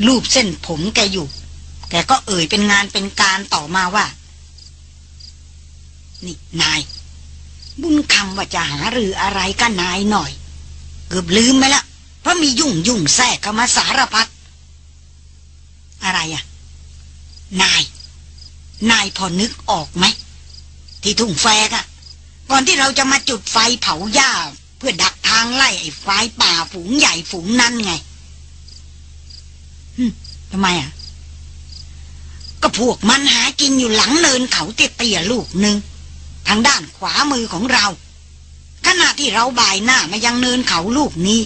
ลูบเส้นผมแกอยู่ แกก็เอ่ยเป็นงานเป็นการต่อมาว่า นี่นาย บุญคำว่าจะหาหรืออะไรกันนายหน่อย เกือบลืมไปละ เพราะมียุ่งยุ่งแทรกเข้ามาสารพัดอะไรอะนาย นายพอนึกออกไหม ที่ทุ่งแฟกอะก่อนที่เราจะมาจุดไฟเผาหญ้า เพื่อดักทางไล่ไอ้ไฟป่าฝูงใหญ่ฝูงนั้นไงทำไมอะ ก็พวกมันหากินอยู่หลังเนินเขาเตี้ยๆลูกหนึ่ง ทางด้านขวามือของเรา ขณะที่เราบ่ายหน้ามายังเนินเขาลูกนี้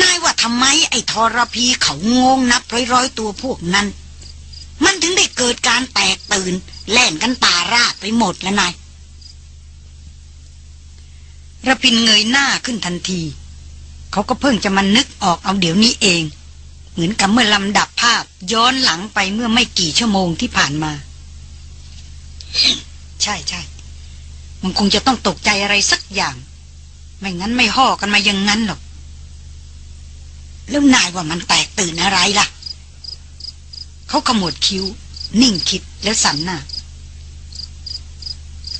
นายว่าทำไมไอ้ทรพีเขางงนับร้อยๆตัวพวกนั้น มันถึงได้เกิดการแตกตื่น แล่นกันตาราดไปหมดแล้วนายระพินเงยหน้าขึ้นทันที เขาก็เพิ่งจะมานึกออกเอาเดี๋ยวนี้เอง เหมือนกับเมื่อลำดับภาพย้อนหลังไปเมื่อไม่กี่ชั่วโมงที่ผ่านมา ใช่ใช่มันคงจะต้องตกใจอะไรสักอย่าง ไม่งั้นไม่ห่อกันมาอย่างนั้นหรอก แล้วนายว่ามันแตกตื่นอะไรล่ะ เขาขมวดคิ้ว นิ่งคิดแล้วสันหน้า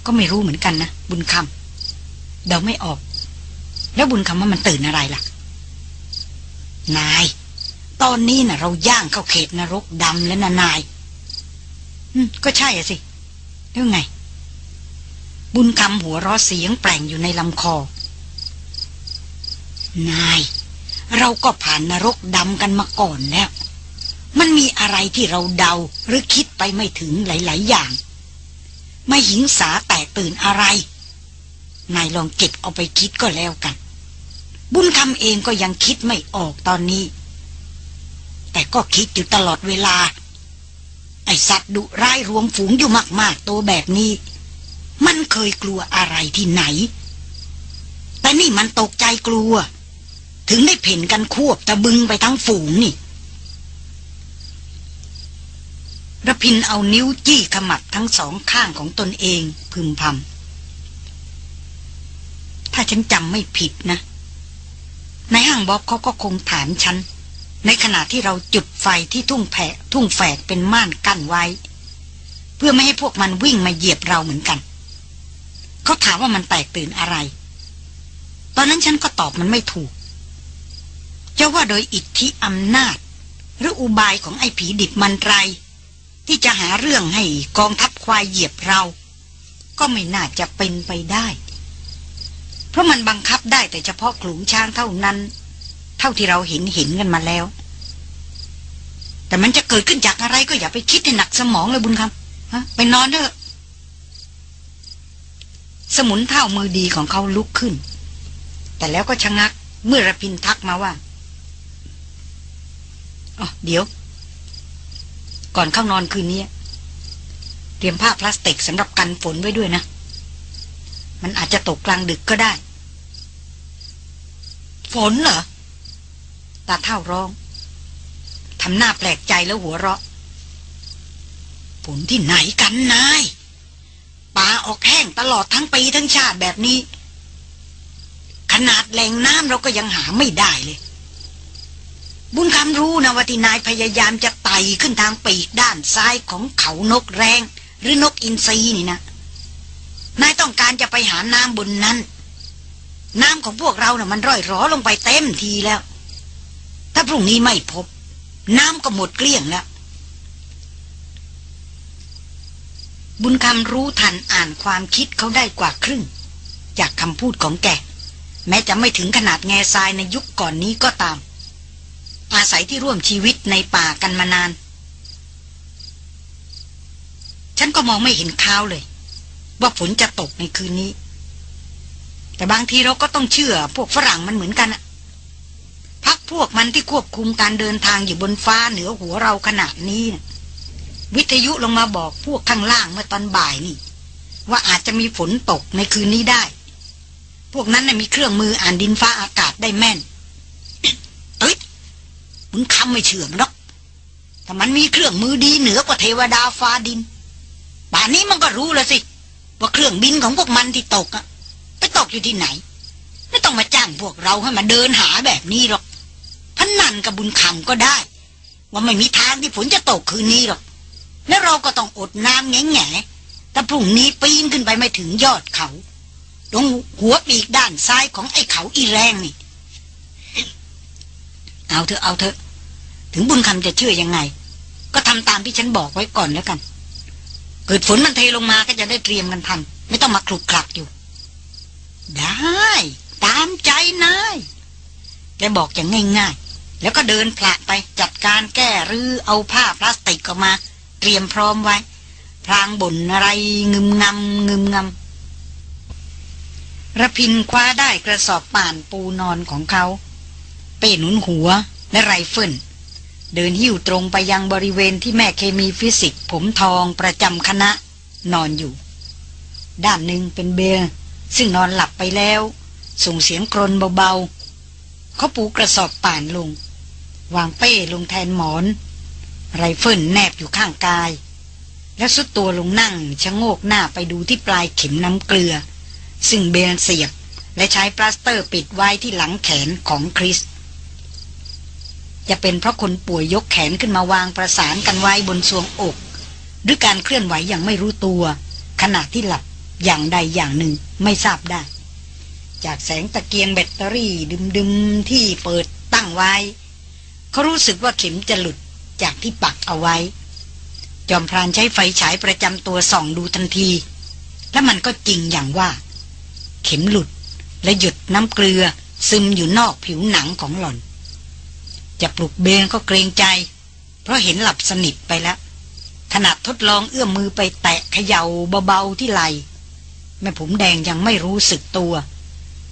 ก็ไม่รู้เหมือนกันนะ บุญคำเดาไม่ออก แล้วบุญคำว่ามันตื่นอะไรล่ะ นาย ตอนนี้นะ่ะ เราย่างเข้าเขตนรกดำแล้วนะนาย อืมก็ใช่สิ แล้วไง บุญคำหัวร้อเสียงแปลงอยู่ในลำคอ นาย เราก็ผ่านนรกดำกันมาก่อนแล้ว มันมีอะไรที่เราเดาหรือคิดไปไม่ถึงหลาย ๆ อย่าง ไม่หิงสาแตกตื่นอะไร นายลองเก็บเอาไปคิดก็แล้วกัน บุญคำเองก็ยังคิดไม่ออกตอนนี้ แต่ก็คิดอยู่ตลอดเวลา ไอสัตว์ดุร้ายรวมฝูงอยู่มาก ๆ ตัวแบบนี้ มันเคยกลัวอะไรที่ไหน แต่นี่มันตกใจกลัว ถึงได้เพ่นกันควบตะบึงไปทั้งฝูงนี่ระพินเอานิ้วจี้ขมับทั้งสองข้างของตนเองพึมพำ ถ้าฉันจำไม่ผิดนะในห้างบ๊อบเขาก็คงถามฉัน ในขณะที่เราจุดไฟที่ทุ่งแผทุ่งแฝกเป็นม่านกั้นไว้ เพื่อไม่ให้พวกมันวิ่งมาเหยียบเราเหมือนกัน เขาถามว่ามันแตกตื่นอะไร ตอนนั้นฉันก็ตอบมันไม่ถูก จะว่าโดยอิทธิอำนาจ หรืออุบายของไอ้ผีดิบมันไร ที่จะหาเรื่องให้กองทัพควายเหยียบเรา ก็ไม่น่าจะเป็นไปได้ เพราะมันบังคับได้แต่เฉพาะขลุงช้างเท่านั้น เท่าที่เราเห็นเห็นกันมาแล้ว แต่มันจะเกิดขึ้นจากอะไรก็อย่าไปคิดให้หนักสมองเลยบุญคำไปนอนเถอะ สมุนเท่ามือดีของเขาลุกขึ้น แต่แล้วก็ชะงักเมื่อระพินทักมาว่าอ๋อเดี๋ยว ก่อนเข้านอนคืนนี้ เตรียมผ้าพลาสติกสำหรับกันฝนไว้ด้วยนะ มันอาจจะตกกลางดึกก็ได้ ฝนเหรอ ตาเท่าร้องทำหน้าแปลกใจแล้วหัวเราะฝนที่ไหนกันนาย ป่าออกแห้งตลอดทั้งปีทั้งชาติแบบนี้ ขนาดแหล่งน้ำเราก็ยังหาไม่ได้เลย บุญคำรู้นะว่าที่นายพยายามจะไต่ขึ้นทางปีกด้านซ้ายของเขานกแรง หรือนกอินทรีนี่นะนายต้องการจะไปหาน้ำบนนั้น น้ำของพวกเรานะ่ะมันร่อยรอลงไปเต็มทีแล้ว ถ้าพรุ่งนี้ไม่พบ น้ำก็หมดเกลี้ยงแล้ว บุญคำรู้ทันอ่านความคิดเขาได้กว่าครึ่ง จากคำพูดของแก แม้จะไม่ถึงขนาดแง่ทรายในยุคก่อนนี้ก็ตาม อาศัยที่ร่วมชีวิตในป่ากันมานาน ฉันก็มองไม่เห็นข้าวเลย ว่าฝนจะตกในคืนนี้ แต่บางทีเราก็ต้องเชื่อพวกฝรั่งมันเหมือนกันอะพักพวกมันที่ควบคุมการเดินทางอยู่บนฟ้าเหนือหัวเราขนาดนี้นะ วิทยุลงมาบอกพวกข้างล่างเมื่อตอนบ่ายนี่ ว่าอาจจะมีฝนตกในคืนนี้ได้ พวกนั้นนะ่ะมีเครื่องมืออ่านดินฟ้าอากาศได้แม่นเอ้ยมึงคำไม่เชื่อมันหรอกถ้ามันมีเครื่องมือดีเหนือกว่าเทวดาฟ้าดินป่านนี้มันก็รู้แล้วสิ ว่าเครื่องบินของพวกมันที่ตกอะไปตกอยู่ที่ไหน ไม่ต้องมาจ้างพวกเราให้มาเดินหาแบบนี้หรอกพนันกับบุญคำก็ได้ ว่าไม่มีทางที่ฝนจะตกคืนนี้หรอก แล้วเราก็ต้องอดน้ำแง่แง่แต่พรุ่งนี้ปีนขึ้นไปไม่ถึงยอดเขา ตรงหัวปีกด้านซ้ายของไอ้เขาอีแรงนี่ เอาเถอะเอาเถอะ ถึงบุญคำจะเชื่อยังไง ก็ทำตามที่ฉันบอกไว้ก่อนแล้วกัน เกิดฝนมันเทลงมาก็จะได้เตรียมกันทัน ไม่ต้องมาคลุกคลักอยู่ ได้ ตามใจนายแกบอกอย่างง่าย ๆ แล้วก็เดินผละไปจัดการแก้รื้อเอาผ้าพลาสติกออกมา เตรียมพร้อมไว้ พลางบ่นอะไรงึมงำงึมงำรพินทร์คว้าได้กระสอบป่านปูนอนของเขา เป้หนุนหัวและไรเฟิลเดินหิ้วตรงไปยังบริเวณที่แม่เคมีฟิสิกส์ผมทองประจำคณะนอนอยู่ ด้านหนึ่งเป็นเบลซึ่งนอนหลับไปแล้ว ส่งเสียงกรนเบาๆเขาปูกระสอบป่านลง วางเป้ลงแทนหมอน ไรเฟิลแนบอยู่ข้างกาย แล้วทรุดตัวลงนั่งชะโงกหน้าไปดูที่ปลายเข็มน้ำเกลือ ซึ่งเบลเสียบและใช้ปลาสเตอร์ปิดไว้ที่หลังแขนของคริสจะเป็นเพราะคนป่วยยกแขนขึ้นมาวางประสานกันไว้บนทรวงอก หรือการเคลื่อนไหวอย่างไม่รู้ตัว ขณะที่หลับอย่างใดอย่างหนึ่งไม่ทราบได้ จากแสงตะเกียงแบตเตอรี่ทึมๆที่เปิดตั้งไว้ เขารู้สึกว่าเข็มจะหลุด จากที่ปักเอาไว้ จอมพรานใช้ไฟฉายประจำตัวส่องดูทันที และมันก็จริงอย่างว่า เข็มหลุดและหยุดน้ำเกลือซึมอยู่นอกผิวหนังของหล่อน จะปลุกเบนก็เกรงใจ เพราะเห็นหลับสนิทไปแล้วขนาดทดลองเอื้อมมือไปแตะเขย่าเบาๆที่ไหลแม่ผมแดงยังไม่รู้สึกตัว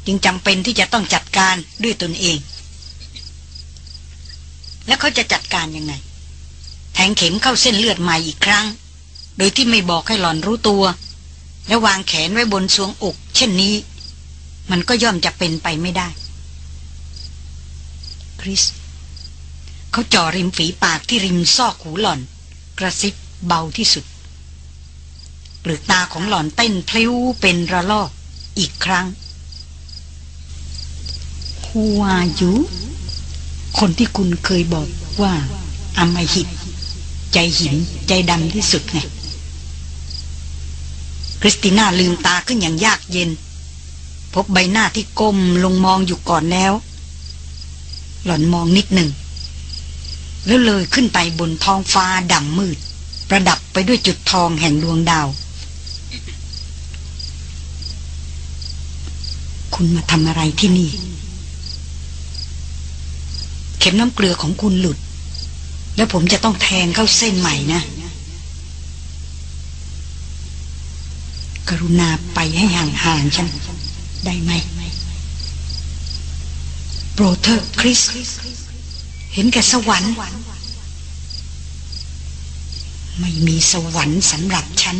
จึงจำเป็นที่จะต้องจัดการด้วยตนเอง แล้วเขาจะจัดการยังไง แทงเข็มเข้าเส้นเลือดใหม่อีกครั้ง โดยที่ไม่บอกให้หล่อนรู้ตัว และวางแขนไว้บนสวงอก เช่นนี้ มันก็ย่อมจะเป็นไปไม่ได้ คริส เขาจ่อริมฝีปากที่ริมซอกหูหล่อน กระซิบเบาที่สุดเปลือกตาของหล่อนเต้นพลิ้วเป็นระลอกอีกครั้งฮูอายุคนที่คุณเคยบอกว่าอมหิต ใจหินใจดำที่สุดไงคริสติน่าลืมตาขึ้นอย่างยากเย็น พบใบหน้าที่ก้มลงมองอยู่ก่อนแล้ว หล่อนมองนิดหนึ่ง แล้วเลยขึ้นไปบนท้องฟ้าดำมืด ประดับไปด้วยจุดทองแห่งดวงดาว คุณมาทำอะไรที่นี่ เข็มน้ำเกลือของคุณหลุด แล้วผมจะต้องแทงเข้าเส้นใหม่นะ กรุณาไปให้ห่างๆฉัน ได้ไหมโปรเธอร์คริส เห็นแก่สวรรค์ ไม่มีสวรรค์สำหรับฉัน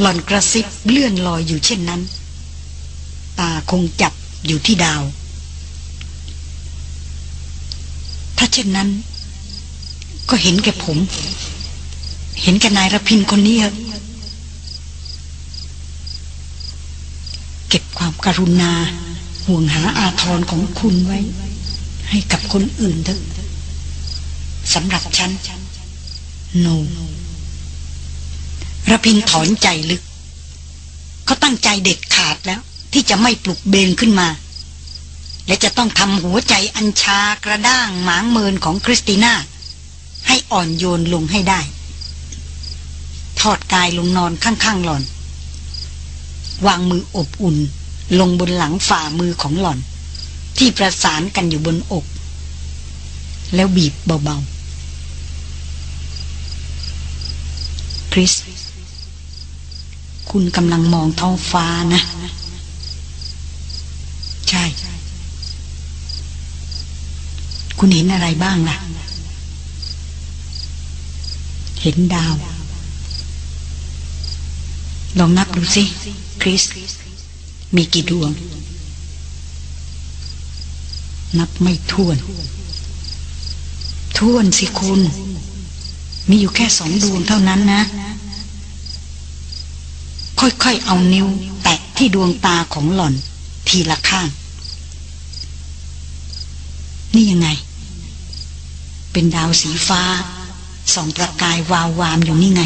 หล่อนกระซิบเลื่อนลอยอยู่เช่นนั้น ตาคงจับอยู่ที่ดาวถ้า เช่นนั้น ก็เห็นแก่ผม เห็นแก่นายรพินคนนี้เก็บความการุณา ห่วงหาอาทรของคุณไว้ ให้กับคนอื่นเถอะสำหรับฉันโน no. ระพินถอนใจลึก เขาตั้งใจเด็ดขาดแล้ว ที่จะไม่ปลุกเบนขึ้นมา และจะต้องทำหัวใจอัญชากระด้างหมางเมินของคริสติน่า ให้อ่อนโยนลงให้ได้ ทอดกายลงนอนข้างๆหล่อน วางมืออบอุ่น ลงบนหลังฝ่ามือของหล่อน ที่ประสานกันอยู่บนอก แล้วบีบเบาๆคริส คุณกำลังมองท้องฟ้านะ ใช่ คุณเห็นอะไรบ้างล่ะ เห็นดาว ลองนับดูสิ คริส มีกี่ดวง นับไม่ถ้วนท้วนสิคุณ มีอยู่แค่สองดวงเท่านั้นนะ ค่อยๆเอานิ้ว แตะที่ดวงตาของหล่อน ทีละข้าง นี่ยังไง เป็นดาวสีฟ้าส่องประกายวาววามอยู่นี่ไง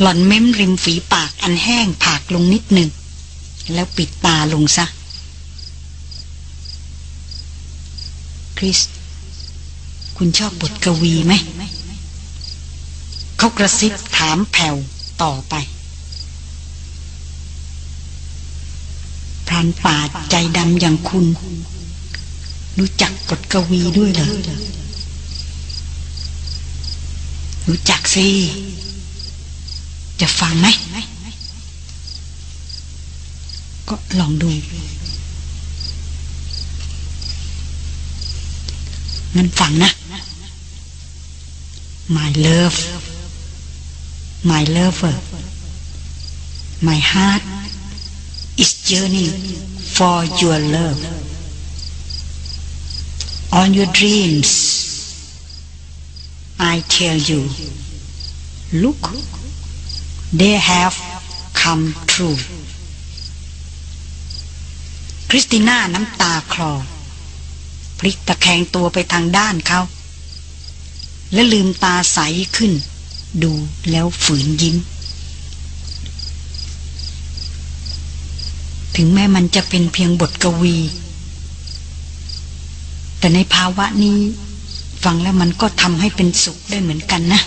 หล่อนเม้มริมฝีปากอันแห้งผากลงนิดหนึ่ง แล้วปิดตาลงซะ คริส คุณชอบบทกวีไหม เขากระซิบถามแผ่วต่อไปพรานป่าใจดำอย่างคุณ รู้จักบทกวีด้วยเหรอรู้จักสิ จะฟังไหม ก็ลองดู งั้นฟังนะ My love My lover My heart is yearning for your love On your dreams I tell you Look they have come true คริสติน่าน้ำตาคลอ พลิกตะแคงตัวไปทางด้านเขา และลืมตาใสขึ้น ดูแล้วฝืนยิ้ม ถึงแม้มันจะเป็นเพียงบทกวี แต่ในภาวะนี้ ฟังแล้วมันก็ทำให้เป็นสุขได้เหมือนกันนะ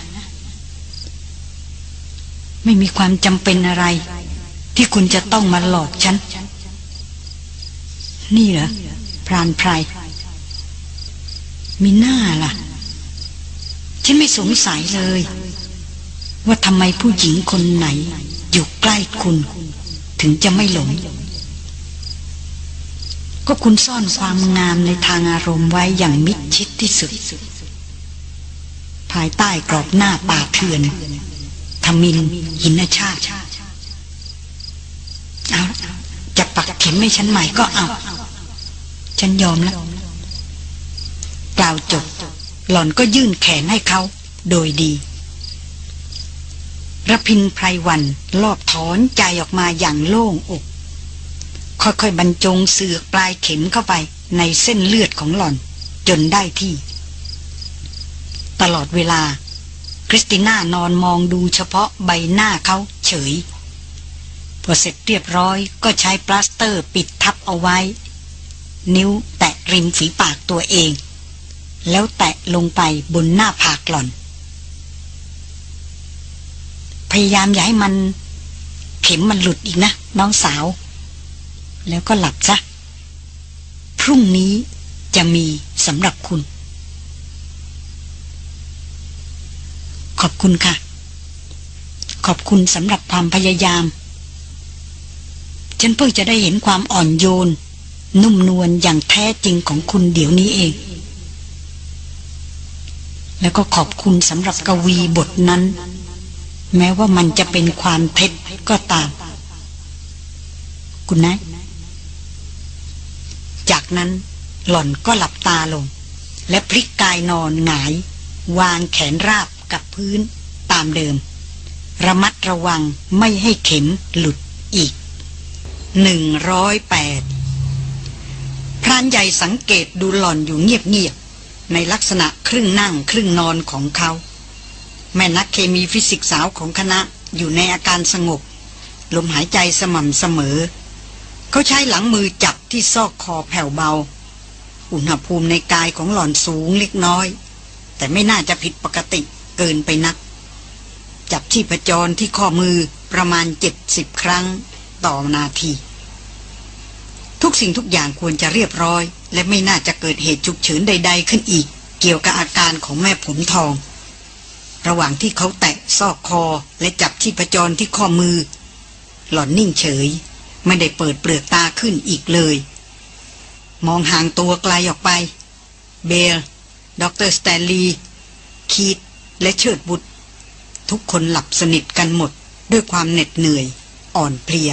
ไม่มีความจำเป็นอะไร ที่คุณจะต้องมาหลอกฉัน นี่เหรอพรานไพรมีหน้าล่ะ ฉันไม่สงสัยเลย ว่าทำไมผู้หญิงคนไหน อยู่ใกล้คุณ ถึงจะไม่หลง ก็คุณซ่อนความงามในทางอารมณ์ไว้อย่างมิดชิดที่สุด ภายใต้กรอบหน้าป่าเถื่อนทมินหินชาติเอาจะปักเข็มให้ฉันใหม่ก็เอา ฉันยอมแล้ว กล่าวจบ หล่อนก็ยื่นแขนให้เขา โดยดีระพินไพรวัน ลอบถอนใจออกมาอย่างโล่งอก ค่อยๆบรรจงเสือกปลายเข็มเข้าไปในเส้นเลือดของหล่อนจนได้ที่ ตลอดเวลา คริสติน่านอนมองดูเฉพาะใบหน้าเขาเฉย พอเสร็จเรียบร้อยก็ใช้ปลาสเตอร์ปิดทับเอาไว้ นิ้วแตะริมฝีปากตัวเอง แล้วแตะลงไปบนหน้าผากหล่อน พยายามอย่าให้มัน เข็มมันหลุดอีกนะ น้องสาว แล้วก็หลับซะ พรุ่งนี้จะมีสำหรับคุณ ขอบคุณค่ะ ขอบคุณสำหรับความพยายาม ฉันเพิ่งจะได้เห็นความอ่อนโยน นุ่มนวลอย่างแท้จริงของคุณเดี๋ยวนี้เอง แล้วก็ขอบคุณสำหรับกวีบทนั้น แม้ว่ามันจะเป็นความเท็จก็ตาม คุณนะ จากนั้นหล่อนก็หลับตาลง และพลิกกายนอนหงาย วางแขนราบกับพื้นตามเดิม ระมัดระวังไม่ให้เข็มหลุดอีกหนึ่งร้อยแปดพรานใหญ่สังเกตดูหล่อนอยู่เงียบๆในลักษณะครึ่งนั่งครึ่งนอนของเขา แม่นักเคมีฟิสิกสาวของคณะอยู่ในอาการสงบ ลมหายใจสม่ำเสมอ เขาใช้หลังมือจับที่ซอกคอแผ่วเบา อุณหภูมิในกายของหล่อนสูงเล็กน้อย แต่ไม่น่าจะผิดปกติเกินไปนัก จับที่ประจรที่ข้อมือประมาณเจ็ดสิบครั้งต่อนาที ทุกสิ่งทุกอย่างควรจะเรียบร้อย และไม่น่าจะเกิดเหตุฉุกเฉินใด ๆ ขึ้นอีก เกี่ยวกับอาการของแม่ผมทอง ระหว่างที่เขาแตะซอกคอและจับที่ชีพจรที่ข้อมือ หล่อนนิ่งเฉย ไม่ได้เปิดเปลือกตาขึ้นอีกเลย มองห่างตัวไกลออกไป เบลด็อกเตอร์สแตนลีย์คีตและเชิดบุตร ทุกคนหลับสนิทกันหมดด้วยความเหน็ดเหนื่อย อ่อนเพลีย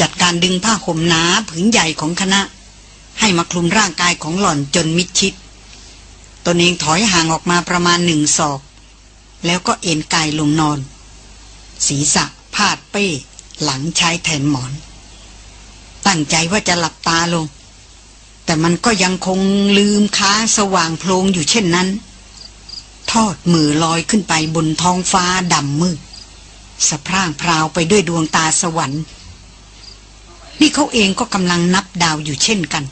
จัดการดึงผ้าห่มหนาผืนใหญ่ของคณะ ให้มาคลุมร่างกายของหล่อนจนมิดชิดตนเองถอยห่างออกมาประมาณหนึ่งศอก แล้วก็เอ็นกายลงนอน ศีรษะพาดเป้ หลังใช้แทนหมอน ตั้งใจว่าจะหลับตาลง แต่มันก็ยังคงลืมค้าสว่างโพลงอยู่เช่นนั้น ทอดมือลอยขึ้นไปบนท้องฟ้าดำมืดสะพร่างพราวไปด้วยดวงตาสวรรค์ นี่เขาเองก็กำลังนับดาวอยู่เช่นกัน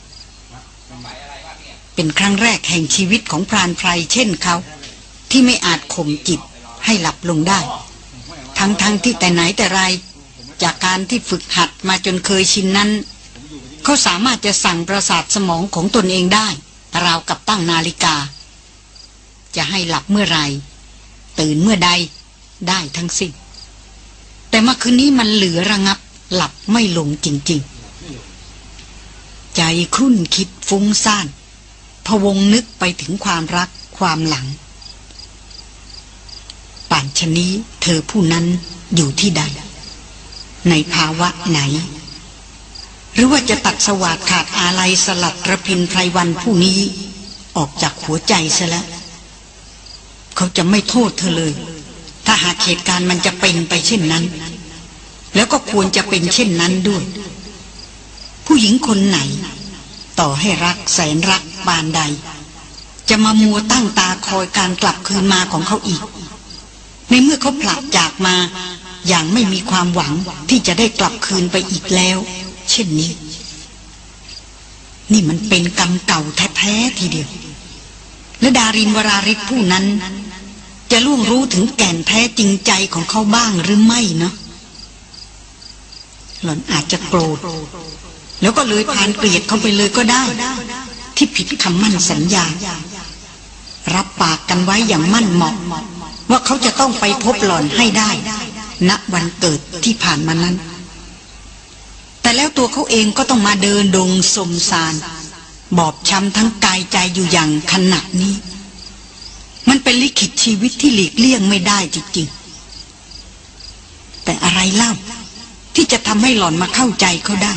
เป็นครั้งแรกแห่งชีวิตของพรานไพรเช่นเขา ที่ไม่อาจข่มจิตให้หลับลงได้ ทั้งๆทที่แต่ไหนแต่ไร จากการที่ฝึกหัดมาจนเคยชินนั้น เขาสามารถจะสั่งประสาทสมองของตนเองได้ ราวกับตั้งนาฬิกา จะให้หลับเมื่อไร ตื่นเมื่อใดได้ทั้งสิ้น แต่เมื่อคืนนี้มันเหลือระงับ หลับไม่ลงจริง ๆ ใจครุ่นคิดฟุ้งซ่านพวงนึกไปถึงความรักความหลัง ป่านชนี้เธอผู้นั้นอยู่ที่ใด ในภาวะไหน หรือว่าจะตัดสวาดขาดอาลัยสลัดระพินไพรวันผู้นี้ ออกจากหัวใจซะแล้วเขาจะไม่โทษเธอเลย ถ้าหากเหตุการณ์มันจะเป็นไปเช่นนั้น แล้วก็ควรจะเป็นเช่นนั้นด้วย ผู้หญิงคนไหน ต่อให้รักแสนรักบานใด จะมามัวตั้งตาคอยการกลับคืนมาของเขาอีก ในเมื่อเขาผลักจากมา อย่างไม่มีความหวังที่จะได้กลับคืนไปอีกแล้ว เช่นนี้ นี่มันเป็นกรรมเก่าแท้ๆทีเดียว และดารินวราริศผู้นั้น จะล่วงรู้ถึงแก่นแท้จริงใจของเขาบ้างหรือไม่เนาะหล่อนอาจจะโกรธแล้วก็เลยผ่านเกลียดเขาไปเลยก็ได้ ที่ผิดคำมั่นสัญญา รับปากกันไว้อย่างมั่นเหมาะว่าเขาจะต้องไปพบหล่อนให้ได้ ณวันเกิดที่ผ่านมานั้น แต่แล้วตัวเขาเองก็ต้องมาเดินดงสมสาร บอบช้ำทั้งกายใจอยู่อย่างขณะนี้ มันเป็นลิขิตชีวิตที่หลีกเลี่ยงไม่ได้จริงๆ แต่อะไรเล่าที่จะทำให้หล่อนมาเข้าใจเขาได้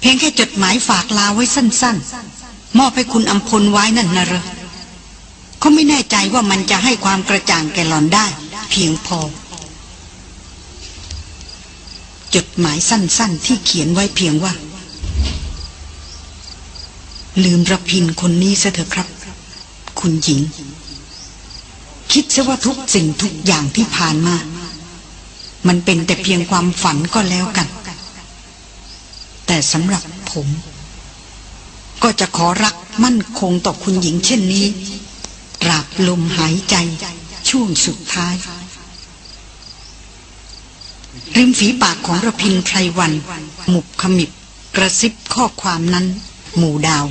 เพียงแค่จดหมายฝากลาไว้สั้นๆ มอบให้คุณอัมพลไว้นั่นนะเหรอเขาไม่แน่ใจว่ามันจะให้ความกระจ่างแก่หล่อนได้ เพียงพอ จดหมายสั้น ๆ ที่เขียนไว้เพียงว่า ลืมระพินคนนี้ซะเถอะครับ คุณหญิง คิดซะว่าทุกสิ่งทุกอย่างที่ผ่านมา มันเป็นแต่เพียงความฝันก็แล้วกัน แต่สำหรับผม ก็จะขอรักมั่นคงต่อคุณหญิงเช่นนี้ตราบลมหายใจช่วงสุดท้าย ริมฝีปากของระพินไพรวันหมุบขมิบกระซิบข้อความนั้น หมู่ดาว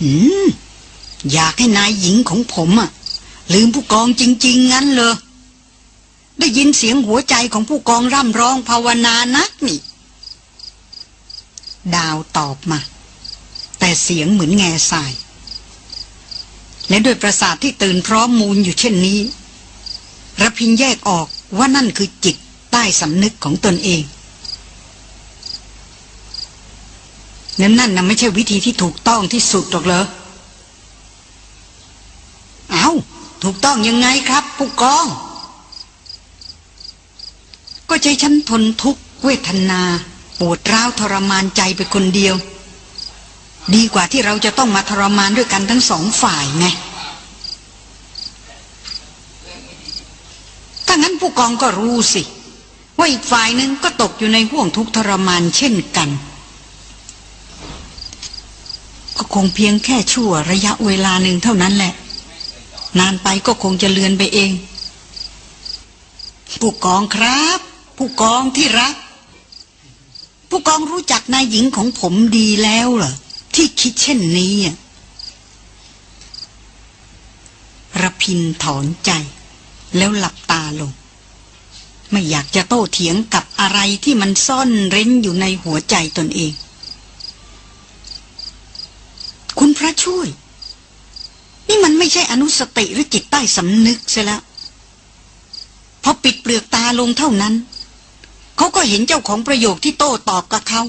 หืม อยากให้นายหญิงของผมอะลืมผู้กองจริง ๆ งั้นเลย ได้ยินเสียงหัวใจของผู้กองร่ำร้องภาวนานักนี่ ดาวตอบมา แต่เสียงเหมือนแง่สาย และด้วยประสาทที่ตื่นพร้อมมูลอยู่เช่นนี้ ระพินแยกออกว่านั่นคือจิตใต้สำนึกของตนเองนั่นนั่นนะไม่ใช่วิธีที่ถูกต้องที่สุดหรอกเหรอ เอาถูกต้องยังไงครับผู้กอง ก็ใจฉันทนทุกข์เวทนาปวดร้าวทรมานใจไปคนเดียว ดีกว่าที่เราจะต้องมาทรมานด้วยกันทั้งสองฝ่ายไงางั้นผู้กองก็รู้สิ ว่าอีกฝ่ายหนึ่งก็ตกอยู่ในห่วงทุกข์ทรมานเช่นกัน ก็คงเพียงแค่ชั่วระยะเวลาหนึ่งเท่านั้นแหละ นานไปก็คงจะเลือนไปเอง ผู้กองครับ ผู้กองที่รัก ผู้กองรู้จักนายหญิงของผมดีแล้วเหรอที่คิดเช่นนี้อะระพินถอนใจ แล้วหลับตาลง ไม่อยากจะโต้เถียงกับอะไรที่มันซ่อนเร้นอยู่ในหัวใจตนเอง คุณพระช่วย นี่มันไม่ใช่อนุสติหรือจิตใต้สำนึกเสียแล้วพอปิดเปลือกตาลงเท่านั้น เขาก็เห็นเจ้าของประโยคที่โต้ตอบกับเขา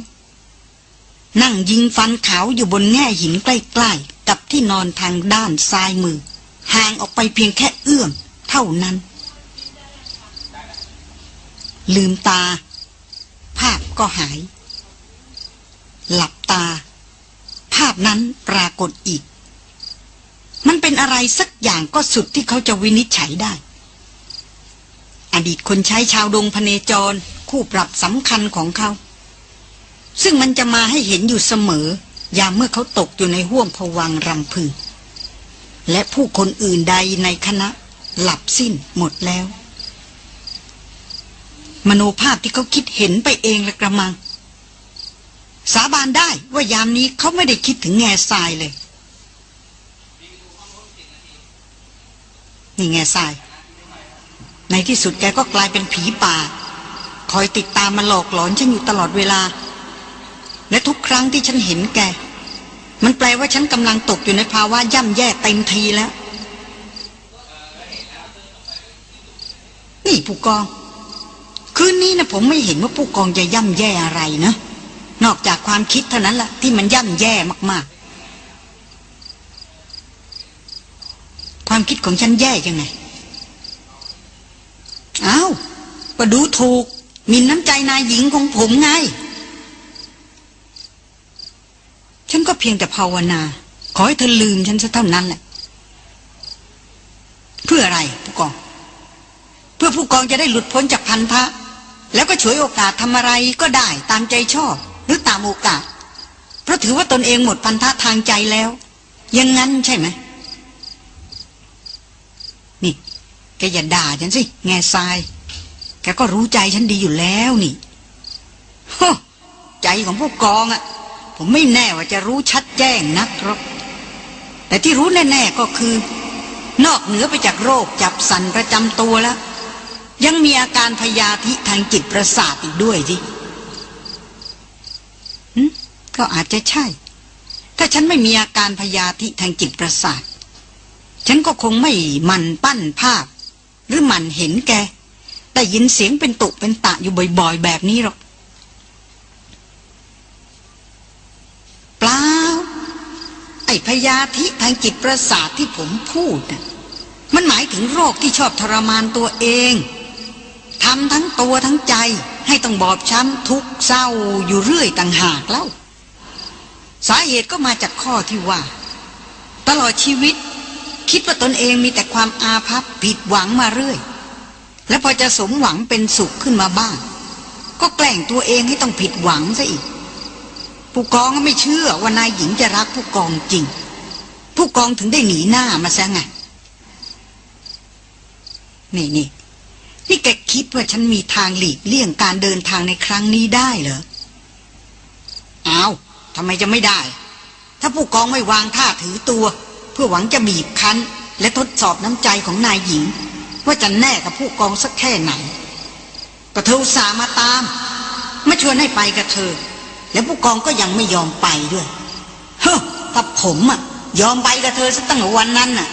นั่งยิงฟันขาวอยู่บนแง่หินใกล้ ๆ กับที่นอนทางด้านซ้ายมือ ห่างออกไปเพียงแค่เอื้อม เท่านั้น ลืมตา ภาพก็หาย หลับตา ภาพนั้นปรากฏอีก มันเป็นอะไรสักอย่างก็สุดที่เขาจะวินิจฉัยได้ อดีตคนใช้ชาวดงพเนจร คู่ปรับสำคัญของเขา ซึ่งมันจะมาให้เห็นอยู่เสมอ ยามเมื่อเขาตกอยู่ในห่วงผวังรำพึงและผู้คนอื่นใดในคณะ หลับสิ้นหมดแล้ว มโนภาพที่เขาคิดเห็นไปเองละกระมัง สาบานได้ว่ายามนี้เขาไม่ได้คิดถึงแง่ทรายเลย นี่แง่ทราย ในที่สุดแกก็กลายเป็นผีป่า คอยติดตามมาหลอกหลอนฉันอยู่ตลอดเวลา และทุกครั้งที่ฉันเห็นแก มันแปลว่าฉันกำลังตกอยู่ในภาวะย่ำแย่เต็มทีแล้ว นี่ผู้กอง คืนนี้นะผมไม่เห็นว่าผู้กองจะย่ำแย่อะไรนะ นอกจากความคิดเท่านั้นละ่ะ ที่มันย่ำแย่มากๆ ความคิดของฉันแย่ยังไงอ้าวก็ดูถูกมินน้ำใจนายหญิงของผมไง ฉันก็เพียงแต่ภาวนา ขอให้เธอลืมฉันซะเท่านั้นแหละ เพื่ออะไรผู้กอง พื่อผู้กองจะได้หลุดพ้นจากพันธะ แล้วก็ฉวยโอกาสทำอะไรก็ได้ตามใจชอบ หรือตามโอกาส เพราะถือว่าตนเองหมดพันธะทางใจแล้ว ยังงั้นใช่ไหม นี่แกอย่าด่าฉันสิ แง่ทราย แกก็รู้ใจฉันดีอยู่แล้วนี่ฮใจของผู้กองอะ ผมไม่แน่ว่าจะรู้ชัดแจ้งนักหรอกแต่ที่รู้แน่ ๆก็คือ นอกเหนือไปจากโรคจับสันประจำตัวแล้ว ยังมีอาการพยาธิทางจิตประสาทอีกด้วยสิก็อาจจะใช่ ถ้าฉันไม่มีอาการพยาธิทางจิตประสาท ฉันก็คงไม่มันปั้นภาพ หรือมันเห็นแก แต่ยินเสียงเป็นตุเป็นตะอยู่บ่อยๆ แบบนี้หรอกเปล่าไอ้พยาธิทางจิตประสาทที่ผมพูดน่ะมันหมายถึงโรคที่ชอบทรมานตัวเอง ทำทั้งตัวทั้งใจให้ต้องบอบช้ำทุกเศร้าอยู่เรื่อยต่างหากแล้ว สาเหตุก็มาจากข้อที่ว่า ตลอดชีวิต คิดว่าตนเองมีแต่ความอาภัพผิดหวังมาเรื่อย และพอจะสมหวังเป็นสุขขึ้นมาบ้าง ก็แกล้งตัวเองให้ต้องผิดหวังซะอีก ผู้กองก็ไม่เชื่อว่านายหญิงจะรักผู้กองจริง ผู้กองถึงได้หนีหน้ามาซะไงนี่นี่ นี่แกคิดว่าฉันมีทางหลีกเลี่ยงการเดินทางในครั้งนี้ได้เหรอ เอ้าทำไมจะไม่ได้ ถ้าผู้กองไม่วางท่าถือตัว เพื่อหวังจะบีบคั้น และทดสอบน้ำใจของนายหญิง ว่าจะแน่กับผู้กองสักแค่ไหน ก็เธอสามาตาม มาชวนให้ไปกับเธอ แล้วผู้กองก็ยังไม่ยอมไปด้วย เฮ้ถ้าผมอะยอมไปกับเธอสักตั้งวันนั้นน่ะ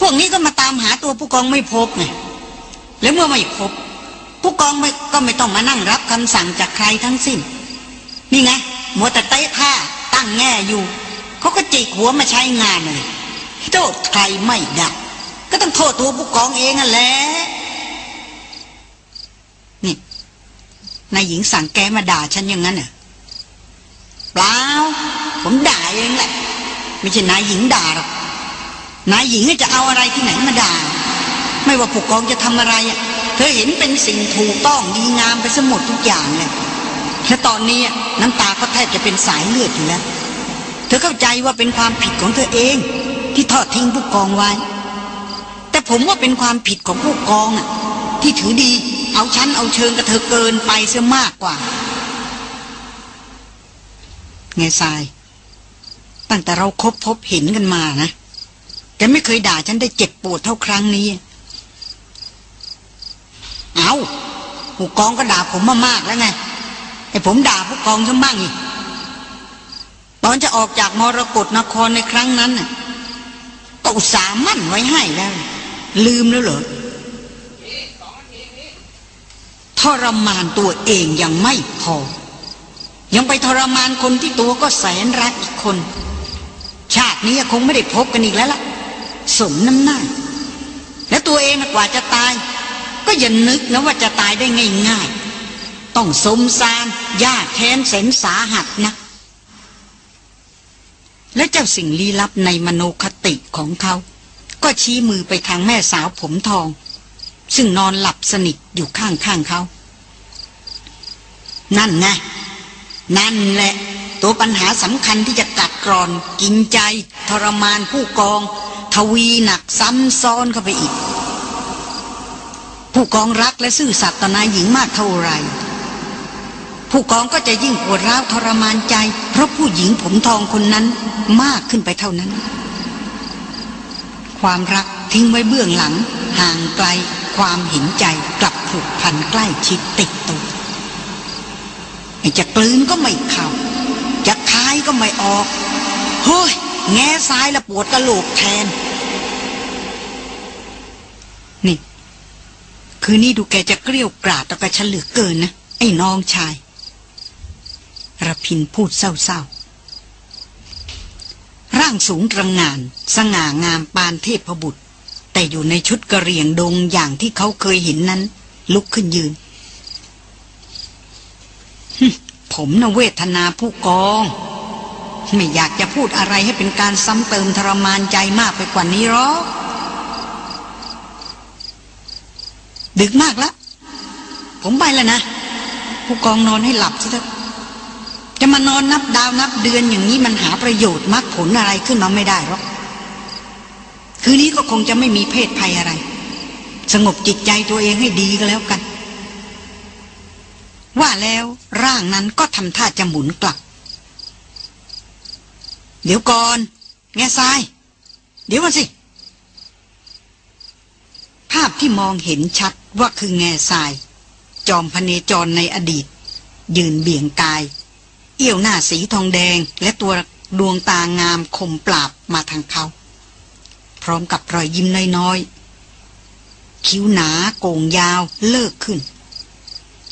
พวกนี้ก็มาตามหาตัวผู้กองไม่พบไงแล้วเมื่อไม่พบ ผู้กองไม่ก็ไม่ต้องมานั่งรับคำสั่งจากใครทั้งสิ้น นี่ไงมัวแต่เตะท่าตั้งแง่อยู่ เขาก็จิกหัวมาใช้งานเลยโทษใครไม่ได้ก็ต้องโทษตัวผู้กองเองนั่นแหละนี่นายหญิงสั่งแกมาด่าฉันอย่างนั้นเหรอเปล่าผมด่าเองแหละ ไม่ใช่นายหญิงด่าหรอก นายหญิงจะเอาอะไรที่ไหนมาด่า ไม่ว่าผู้กองจะทำอะไรอะเธอเห็นเป็นสิ่งถูกต้องดีงามไปสมดทุกอย่างเลยและตอนนี้น้ำตาก็แทบจะเป็นสายเลือดอยู่แล้ว เธอเข้าใจว่าเป็นความผิดของเธอเอง ที่ทอดทิ้งผู้กองไว้ แต่ผมว่าเป็นความผิดของผู้กองอะ ที่ถือดีเอาชั้นเอาเชิงกับเธอเกินไปเสียมากกว่า ไงทราย ตั้งแต่เราคบพบเห็นกันมานะ แกไม่เคยด่าฉันได้เจ็บปวดเท่าครั้งนี้ เอาผู้กองก็ด่าผมมามากแล้วไงให้ผมด่าผู้กองซะบ้างอีกตอนจะออกจากมรกรนครในครั้งนั้นน่ะก็อุตส่าห์มั่นไว้ให้แล้ว ลืมแล้วเหรอทรมานตัวเองยังไม่พอ ยังไปทรมานคนที่ตัวก็แสนรักอีกคน ชาตินี้คงไม่ได้พบกันอีกแล้วล่ะ สมน้ำหน้า และตัวเองกว่าจะตาย ก็อย่านึกนะว่าจะตายได้ง่ายๆ ต้องสมสารยากแค้นแสนสาหัสนะ และเจ้าสิ่งลี้ลับในมโนคติของเขา ก็ชี้มือไปทางแม่สาวผมทอง ซึ่งนอนหลับสนิทอยู่ข้างๆเขา นั่นไงนั่นแหละ ตัวปัญหาสำคัญที่จะกัดกร่อน กินใจ ทรมานผู้กอง ทวีหนักซ้ำซ้อนเข้าไปอีก ผู้กองรักและซื่อสัตย์ต่อนายหญิงมากเท่าไร ผู้กองก็จะยิ่งปวดร้าวทรมานใจ เพราะผู้หญิงผมทองคนนั้นมากขึ้นไปเท่านั้น ความรักทิ้งไว้เบื้องหลัง ห่างไกลความเห็นใจกลับผูกพันใกล้ชิดติดตัวจะกลืนก็ไม่เข้าจะคายก็ไม่ออกเฮ้ยแง่ซ้ายละปวดกระโหลกแทน คือนี่ดูแกจะเกลี้ยวกราดต่อกับฉันเหลือเกินนะ ไอ้น้องชายระพินพูดเศร้าๆ ร่างสูงตรงงาน สง่างามปานเทพบุตร แต่อยู่ในชุดกระเรียงดงอย่างที่เขาเคยเห็นนั้น ลุกขึ้นยืน ผมนะเวทนาผู้กอง ไม่อยากจะพูดอะไรให้เป็นการซ้ำเติมทรมานใจมากไปกว่านี้หรอก ดึกมากแล้ว ผมไปแล้วนะ ผู้กองนอนให้หลับซะเถอะจะมานอนนับดาวนับเดือนอย่างนี้มันหาประโยชน์มรรคผลอะไรขึ้นมาไม่ได้หรอก คืนนี้ก็คงจะไม่มีเพศภัยอะไร สงบจิตใจตัวเองให้ดีก็แล้วกัน ว่าแล้วร่างนั้นก็ทำท่าจะหมุนกลับ เดี๋ยวก่อน แง่ทราย เดี๋ยวก่อนสิาพที่มองเห็นชัดว่าคือแง่ทราย จอมพเนจรในอดีต ยืนเบี่ยงกาย เอี้ยวหน้าสีทองแดงและตัวดวงตางามคมปราบมาทางเขา พร้อมกับรอยยิ้มน้อยๆ คิ้วหนาโก่งยาวเลิกขึ้น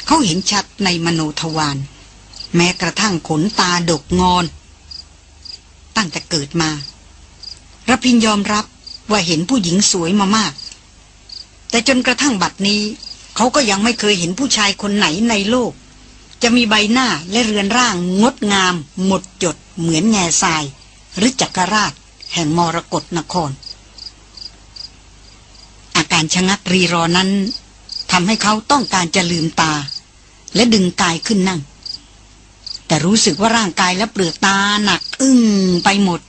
เขาเห็นชัดในมโนทวารแม้กระทั่งขนตาดกงอน ตั้งแต่เกิดมาระพินยอมรับว่าเห็นผู้หญิงสวยมามาก แต่จนกระทั่งบัดนี้ เขาก็ยังไม่เคยเห็นผู้ชายคนไหนในโลก จะมีใบหน้าและเรือนร่างงดงาม หมดจด เหมือนแง่ทราย หรือจักรราช แห่งมรกรนคร อาการชะงักรีรอนั้นทำให้เขาต้องการจะลืมตา และดึงกายขึ้นนั่ง แต่รู้สึกว่าร่างกายและเปลือกตาหนักอึ้งไปหมด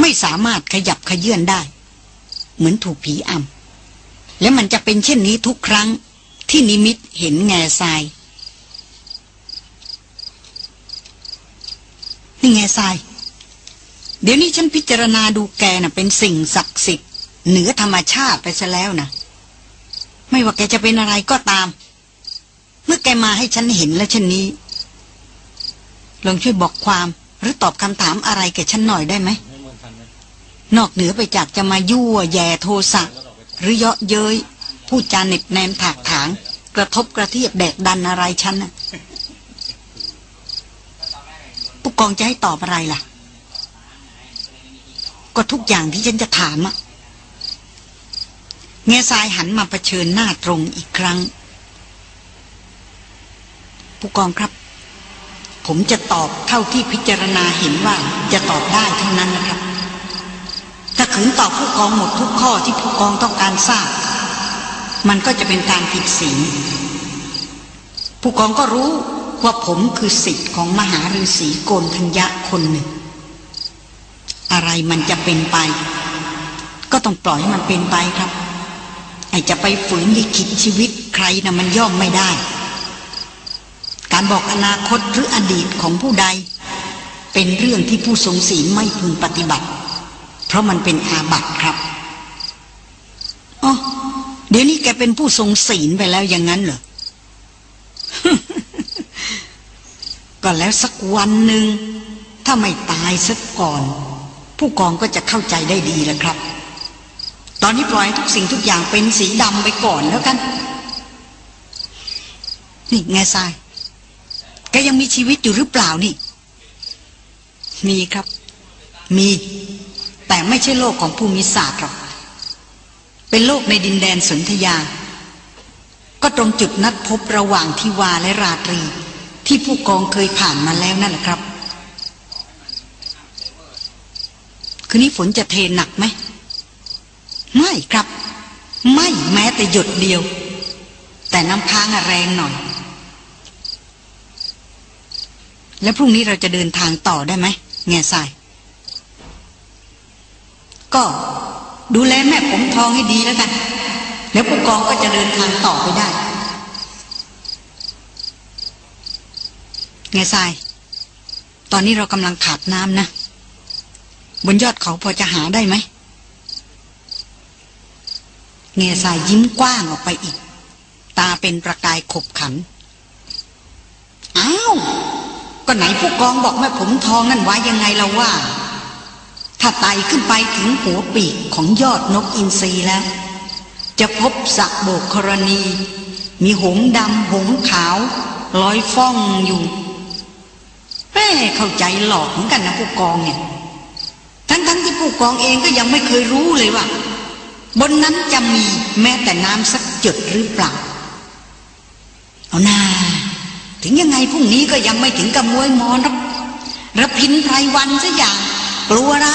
ไม่สามารถขยับขยื่นได้ เหมือนถูกผีอำ และมันจะเป็นเช่นนี้ทุกครั้งที่นิมิตเห็นแง่ทราย นี่แง่ทราย เดี๋ยวนี้ฉันพิจารณาดูแกน่ะ เป็นสิ่งศักดิ์สิทธิ์เหนือธรรมชาติไปซะแล้วนะไม่ว่าแกจะเป็นอะไรก็ตาม เมื่อแกมาให้ฉันเห็นแล้วเช่นนี้ ลองช่วยบอกความหรือตอบคำถามอะไรแกฉันหน่อยได้ไหม นอกเหนือไปจากจะมายั่วแย่โทสะ หรือเยาะเย้ยพูดจาเน็บแนมถากถาง กระทบกระเทียบแดกดันอะไรฉันน่ะผู้กองจะให้ตอบอะไรล่ะ ก็ทุกอย่างที่ฉันจะถามอะเงซายหันมาเผชิญหน้าตรงอีกครั้ง ผู้กองครับผผมจะตอบเท่าที่พิจารณาเห็นว่าจะตอบได้เท่านั้นนะครับ ถ้าขืนตอบผู้กองหมดทุกข้อที่ผู้กองต้องการทราบ มันก็จะเป็นการผิดศีลผู้กองก็รู้ว่าผมคือสิทธิ์ของมหาฤาษีโกนธัญญะคนหนึ่ง อะไรมันจะเป็นไป ก็ต้องปล่อยให้มันเป็นไปครับไอจะไปฝืนลิขิตชีวิตใครนะมันย่อมไม่ได้ การบอกอนาคตหรืออดีตของผู้ใด เป็นเรื่องที่ผู้ทรงศีลไม่พึงปฏิบัติ เพราะมันเป็นอาบัติครับอ๋อเดี๋ยวนี้แกเป็นผู้ทรงศีลไปแล้วอย่างนั้นเหรอ ก็แล้วสักวันหนึ่ง ถ้าไม่ตายสักก่อน ผู้กองก็จะเข้าใจได้ดีแหละครับ ตอนนี้ปล่อยทุกสิ่งทุกอย่างเป็นสีดำไปก่อนแล้วกัน นี่ไงทราย แกยังมีชีวิตอยู่หรือเปล่านี่ มีครับ มี แต่ไม่ใช่โลกของภูมิศาสตร์หรอก เป็นโลกในดินแดนสนธยา ก็ตรงจุดนัดพบระหว่างทิวาและราตรี ที่ผู้กองเคยผ่านมาแล้วนั่นแหละครับ คืนนี้ฝนจะเทหนักไหม ไม่ครับ ไม่แม้แต่หยดเดียว แต่น้ำค้างแรงหน่อย แล้วพรุ่งนี้เราจะเดินทางต่อได้ไหม แง่ทราย ก็ดูแลแม่ผมทองให้ดีแล้วกัน แล้วผู้กองก็จะเดินทางต่อไปได้ ไงทราย ตอนนี้เรากำลังขาดน้ำนะ บนยอดเขาพอจะหาได้ไหมเงยทรายยิ้มกว้างออกไปอีก ตาเป็นประกายขบขัน อ้าว ก็ไหนผู้กองบอกแม่ผมทองนั่นไว้ยังไงเราว่า ถ้าไต่ขึ้นไปถึงหัวปีกของยอดนกอินทรีแล้ว จะพบสระโบกกรณี มีหงดำหงขาวลอยฟ้องอยู่แม่เข้าใจหลอกเหมือนกันนะผู้กองเนี่ยทั้งๆทที่ผู้กองเองก็ยังไม่เคยรู้เลยว่า บนนั้นจะมีแม้แต่น้ำสักจุดหรือเปล่า เอานาถึงยังไงพรุ่งนี้ก็ยังไม่ถึงกับมวยมอนรับระพินไพรวันสัอย่าง กลัวอะไร